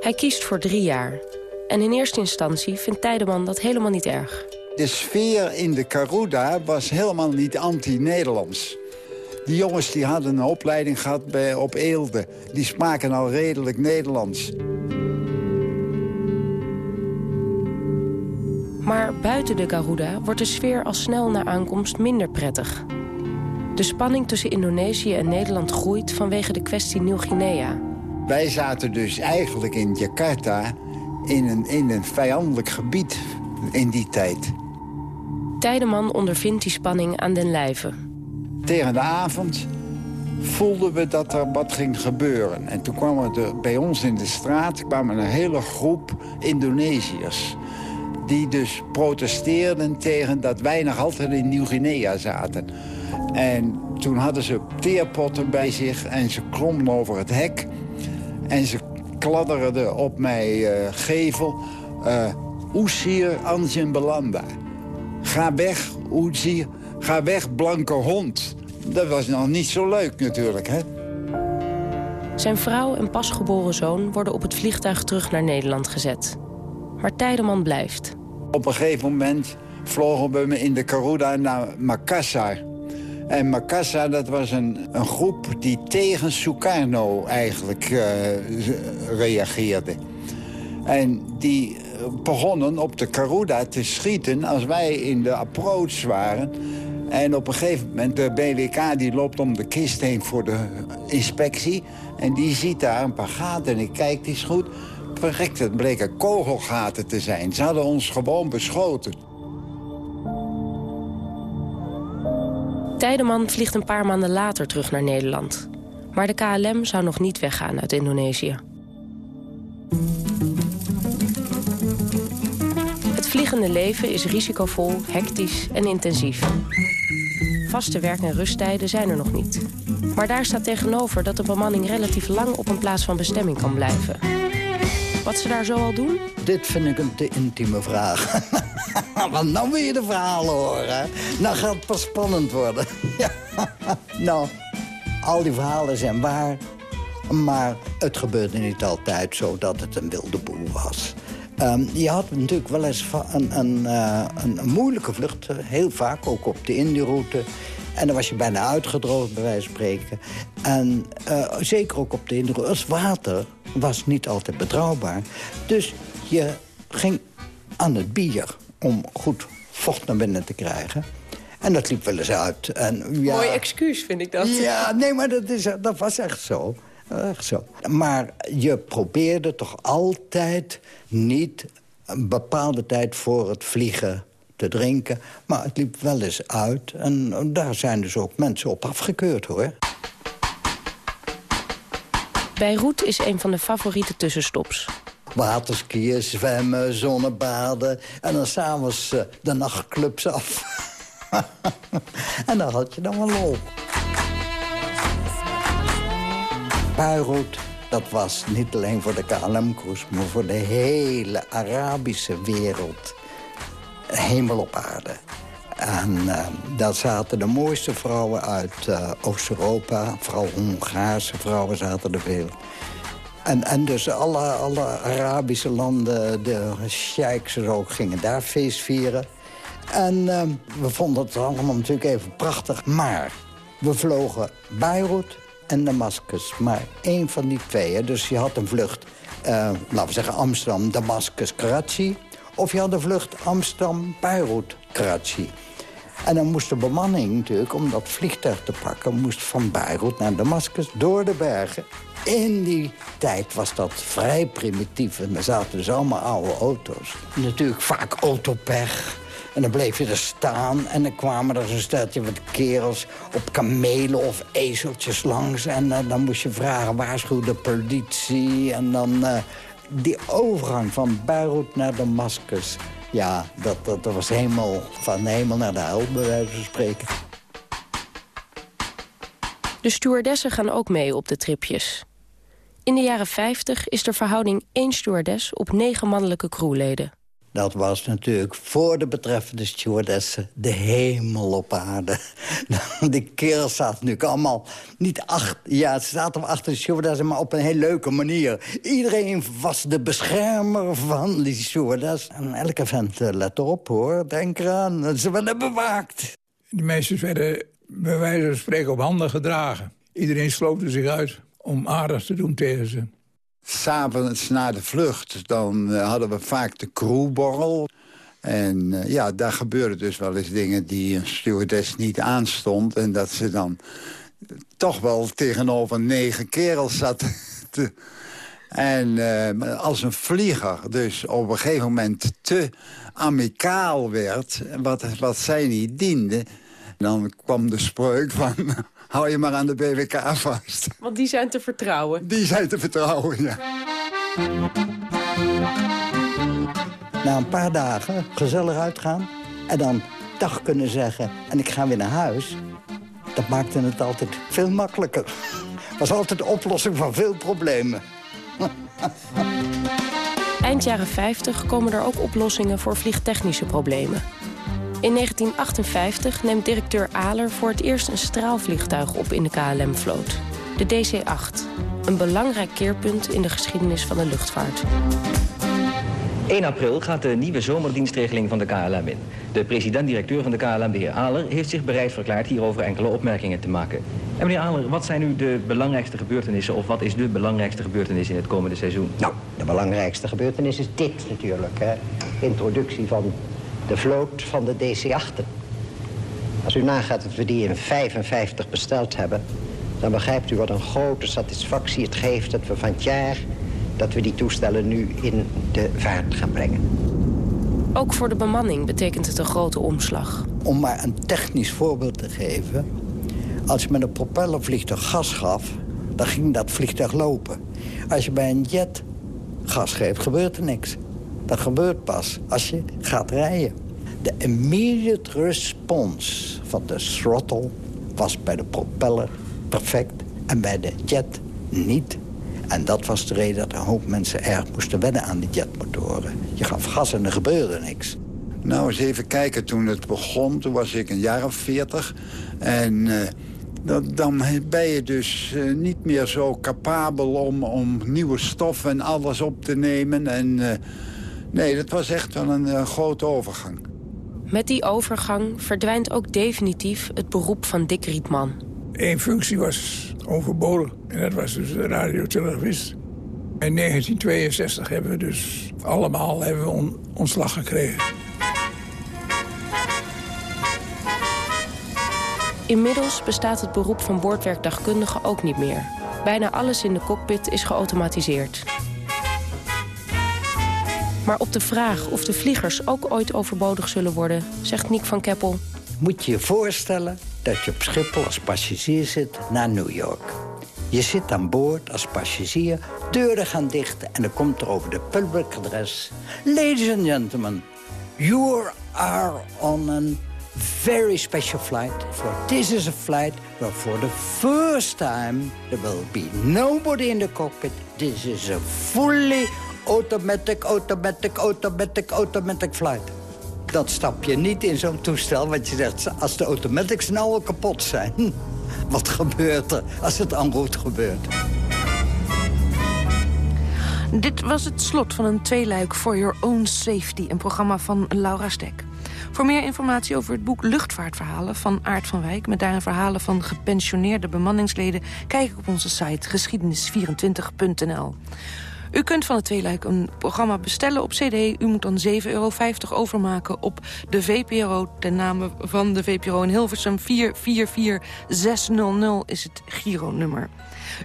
Hij kiest voor drie jaar. En in eerste instantie vindt Tijdeman dat helemaal niet erg. De sfeer in de Caruda was helemaal niet anti-Nederlands. Die jongens die hadden een opleiding gehad bij, op Eelde. Die spraken al redelijk Nederlands. Maar buiten de Garuda wordt de sfeer al snel na aankomst minder prettig. De spanning tussen Indonesië en Nederland groeit vanwege de kwestie Nieuw-Guinea. Wij zaten dus eigenlijk in Jakarta in een, in een vijandelijk gebied in die tijd. Tijdeman ondervindt die spanning aan den lijve. Tegen de avond voelden we dat er wat ging gebeuren. En toen kwam er bij ons in de straat kwam een hele groep Indonesiërs die dus protesteerden tegen dat wij nog altijd in Nieuw-Guinea zaten. En toen hadden ze teerpotten bij zich en ze klommen over het hek. En ze kladderden op mijn uh, gevel. Uh, Oesir Anjen Belanda. Ga weg, Oesir. Ga weg, blanke hond. Dat was nog niet zo leuk natuurlijk, hè? Zijn vrouw en pasgeboren zoon worden op het vliegtuig terug naar Nederland gezet. Maar Tijdeman blijft. Op een gegeven moment vlogen we me in de Caruda naar Makassar. En Makassar, dat was een, een groep die tegen Sukarno eigenlijk uh, reageerde. En die begonnen op de Caruda te schieten als wij in de approach waren. En op een gegeven moment, de BWK die loopt om de kist heen voor de inspectie. En die ziet daar een paar gaten en ik kijk eens goed verrekt, het bleken kogelgaten te zijn. Ze hadden ons gewoon beschoten. Tijdeman vliegt een paar maanden later terug naar Nederland. Maar de KLM zou nog niet weggaan uit Indonesië. Het vliegende leven is risicovol, hectisch en intensief. Vaste werk- en rusttijden zijn er nog niet. Maar daar staat tegenover dat de bemanning relatief lang op een plaats van bestemming kan blijven. Wat ze daar zo al doen? Dit vind ik een te intieme vraag. Want nou wil je de verhalen horen. Nou gaat het pas spannend worden. Nou, al die verhalen zijn waar. Maar het gebeurde niet altijd zo dat het een wilde boel was. Um, je had natuurlijk wel eens een, een, uh, een, een moeilijke vlucht. Heel vaak, ook op de Indie-route. En dan was je bijna uitgedroogd, bij wijze van spreken. En uh, zeker ook op de Indie-route. Het water was niet altijd betrouwbaar. Dus je ging aan het bier om goed vocht naar binnen te krijgen. En dat liep wel eens uit. En, ja, Mooi excuus, vind ik dat. Ja, nee, maar dat, is, dat was echt zo. Echt zo. Maar je probeerde toch altijd niet een bepaalde tijd voor het vliegen te drinken. Maar het liep wel eens uit. En daar zijn dus ook mensen op afgekeurd, hoor. Beirut is een van de favoriete tussenstops. Waterskiën, zwemmen, zonnebaden. En dan s'avonds uh, de nachtclubs af. en dan had je dan wel lol. Beirut, dat was niet alleen voor de KLM-koers... maar voor de hele Arabische wereld. Hemel op aarde. En uh, daar zaten de mooiste vrouwen uit uh, Oost-Europa. Vooral Hongaarse vrouwen zaten er veel. En, en dus alle, alle Arabische landen, de sheiks ook, gingen daar feest vieren. En uh, we vonden het allemaal natuurlijk even prachtig. Maar we vlogen Beirut en Damascus. Maar één van die twee. Dus je had een vlucht, laten we zeggen Amsterdam, Damascus, Karachi. Of je had een vlucht Amsterdam, Beirut, Karachi. En dan moest de bemanning natuurlijk, om dat vliegtuig te pakken... moest van Beirut naar Damascus door de bergen. In die tijd was dat vrij primitief. En er zaten dus allemaal oude auto's. Natuurlijk vaak autopech. En dan bleef je er staan en dan kwamen er zo'n steltje wat kerels... op kamelen of ezeltjes langs. En uh, dan moest je vragen, waarschuw de politie. En dan uh, die overgang van Beirut naar Damascus... Ja, dat, dat, was helemaal van hemel naar de hel, bij wijze van spreken. De stewardessen gaan ook mee op de tripjes. In de jaren 50 is de verhouding één stewardess op negen mannelijke crewleden. Dat was natuurlijk voor de betreffende stewardessen de hemel op aarde. Die kerels zaten natuurlijk allemaal niet achter... Ja, ze zaten achter de stewardessen, maar op een heel leuke manier. Iedereen was de beschermer van die stewardess. En elke vent, uh, let op hoor, denk eraan. Ze werden bewaakt. Die meisjes werden bij wijze van spreken op handen gedragen. Iedereen sloot zich uit om aardig te doen tegen ze. S'avonds na de vlucht, dan uh, hadden we vaak de crewborrel. En uh, ja, daar gebeurden dus wel eens dingen die een stewardess niet aanstond. En dat ze dan toch wel tegenover negen kerels zat. Te... En als een vlieger dus op een gegeven moment te amicaal werd... wat, wat zij niet diende... dan kwam de spreuk van hou je maar aan de BWK vast. Want die zijn te vertrouwen. Die zijn te vertrouwen, ja. Na een paar dagen gezellig uitgaan en dan dag kunnen zeggen... en ik ga weer naar huis, dat maakte het altijd veel makkelijker. was altijd de oplossing van veel problemen. Eind jaren 50 komen er ook oplossingen voor vliegtechnische problemen. In 1958 neemt directeur Aler voor het eerst een straalvliegtuig op in de KLM-vloot. De DC-8. Een belangrijk keerpunt in de geschiedenis van de luchtvaart. 1 april gaat de nieuwe zomerdienstregeling van de KLM in. De president-directeur van de KLM, de heer Aler, heeft zich bereid verklaard hierover enkele opmerkingen te maken. En meneer Aler, wat zijn nu de belangrijkste gebeurtenissen of wat is de belangrijkste gebeurtenis in het komende seizoen? Nou, de belangrijkste gebeurtenis is dit natuurlijk. Hè. Introductie van de vloot van de DC-8'en. Als u nagaat dat we die in 55 besteld hebben... dan begrijpt u wat een grote satisfactie het geeft dat we van het jaar... dat we die toestellen nu in de vaart gaan brengen. Ook voor de bemanning betekent het een grote omslag. Om maar een technisch voorbeeld te geven... als je met een propellervliegtuig gas gaf, dan ging dat vliegtuig lopen. Als je bij een jet gas geeft, gebeurt er niks. Dat gebeurt pas als je gaat rijden. De immediate response van de throttle was bij de propeller perfect en bij de jet niet. En dat was de reden dat een hoop mensen erg moesten wennen aan die jetmotoren. Je gaf gas en er gebeurde niks. Nou, eens even kijken. Toen het begon, toen was ik een jaar of veertig. En dan ben je dus niet meer zo capabel om, om nieuwe stoffen en alles op te nemen. En nee, dat was echt wel een grote overgang. Met die overgang verdwijnt ook definitief het beroep van Dick Rietman. Eén functie was overbodig en dat was dus de radiotelegrafist. In 1962 hebben we dus allemaal hebben we ontslag gekregen. Inmiddels bestaat het beroep van boordwerkdagkundige ook niet meer. Bijna alles in de cockpit is geautomatiseerd. Maar op de vraag of de vliegers ook ooit overbodig zullen worden... zegt Nick van Keppel... Moet je je voorstellen dat je op Schiphol als passagier zit naar New York. Je zit aan boord als passagier, deuren gaan dicht... en dan komt er over de public address... Ladies and gentlemen, you are on a very special flight. For this is a flight where for the first time... there will be nobody in the cockpit. This is a fully automatic, automatic, automatic, automatic flight. Dat stap je niet in zo'n toestel, want je zegt... als de automatics nou al kapot zijn... wat gebeurt er als het en gebeurt? Dit was het slot van een tweeluik For Your Own Safety... een programma van Laura Stek. Voor meer informatie over het boek Luchtvaartverhalen van Aart van Wijk... met daarin verhalen van gepensioneerde bemanningsleden... kijk op onze site geschiedenis24.nl. U kunt van het Tweeluik een programma bestellen op cd. U moet dan 7,50 euro overmaken op de VPRO... ten name van de VPRO in Hilversum. 444600 is het Giro-nummer.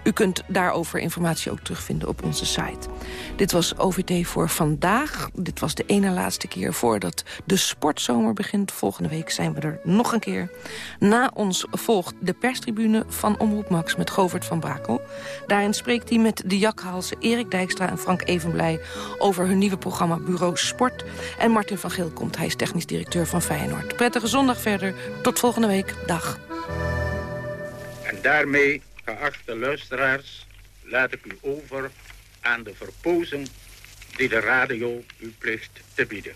U kunt daarover informatie ook terugvinden op onze site. Dit was OVT voor vandaag. Dit was de ene laatste keer voordat de sportzomer begint. Volgende week zijn we er nog een keer. Na ons volgt de perstribune van Omroep Max met Govert van Brakel. Daarin spreekt hij met de jakhalsen Erik Dijkstra en Frank Evenblij... over hun nieuwe programma Bureau Sport. En Martin van Geel komt, hij is technisch directeur van Feyenoord. Prettige zondag verder. Tot volgende week. Dag. En daarmee geachte luisteraars, laat ik u over aan de verpozing die de radio u plicht te bieden.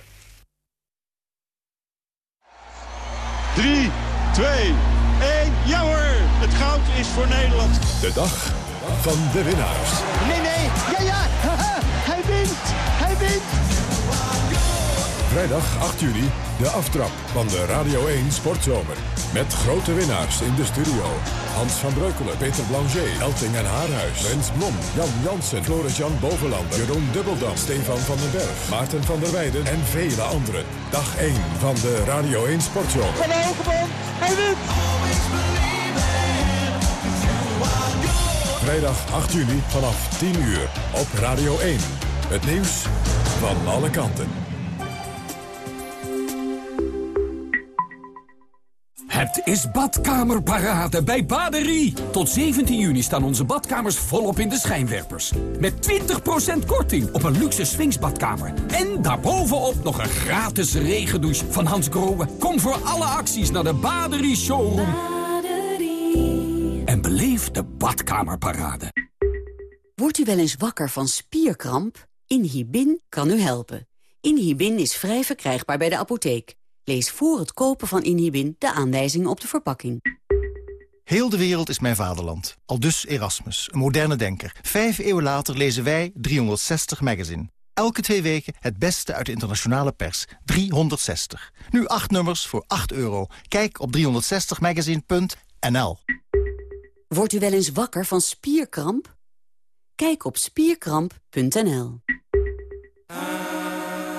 3, 2, 1, ja hoor! Het goud is voor Nederland. De dag van de winnaars. Nee, nee, ja, ja, hij wint, hij wint! Vrijdag 8 juli, de aftrap van de Radio 1 Sportzomer. Met grote winnaars in de studio. Hans van Breukelen, Peter Blanger, Elting en Haarhuis. Rens Blom, Jan Jansen, Floris-Jan Bovenlander, Jeroen Dubbeldam, Stefan van den Berg, Maarten van der Weijden en vele anderen. Dag 1 van de Radio 1 Sportzomer. Van Hogeband, hij wint! Vrijdag 8 juli vanaf 10 uur op Radio 1. Het nieuws van alle kanten. Het is badkamerparade bij Baderie. Tot 17 juni staan onze badkamers volop in de schijnwerpers. Met 20% korting op een luxe swingsbadkamer. En daarbovenop nog een gratis regendouche van Hans Grohe. Kom voor alle acties naar de Baderie Showroom. Beleef de badkamerparade. Wordt u wel eens wakker van spierkramp? Inhibin kan u helpen. Inhibin is vrij verkrijgbaar bij de apotheek. Lees voor het kopen van Inhibin de aanwijzingen op de verpakking. Heel de wereld is mijn vaderland. Al dus Erasmus, een moderne denker. Vijf eeuwen later lezen wij 360 Magazine. Elke twee weken het beste uit de internationale pers. 360. Nu acht nummers voor 8 euro. Kijk op 360magazine.nl Wordt u wel eens wakker van spierkramp? Kijk op spierkramp.nl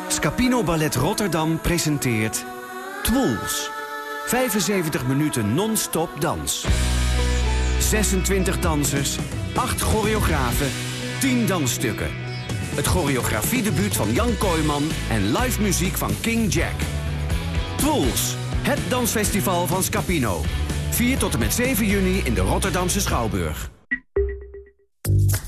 Scapino Ballet Rotterdam presenteert Twools. 75 minuten non-stop dans. 26 dansers, 8 choreografen, 10 dansstukken. Het choreografiedebuut van Jan Kooijman en live muziek van King Jack. Twools, het dansfestival van Scapino. 4 tot en met 7 juni in de Rotterdamse Schouwburg.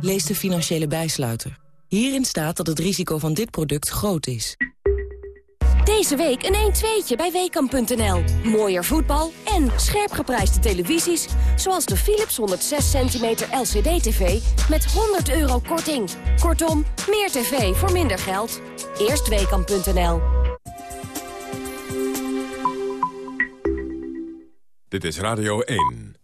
Lees de financiële bijsluiter. Hierin staat dat het risico van dit product groot is. Deze week een 1-2'tje bij Weekamp.nl. Mooier voetbal en scherp geprijsde televisies... zoals de Philips 106 cm LCD-TV met 100 euro korting. Kortom, meer tv voor minder geld. Eerst Weekamp.nl. Dit is Radio 1.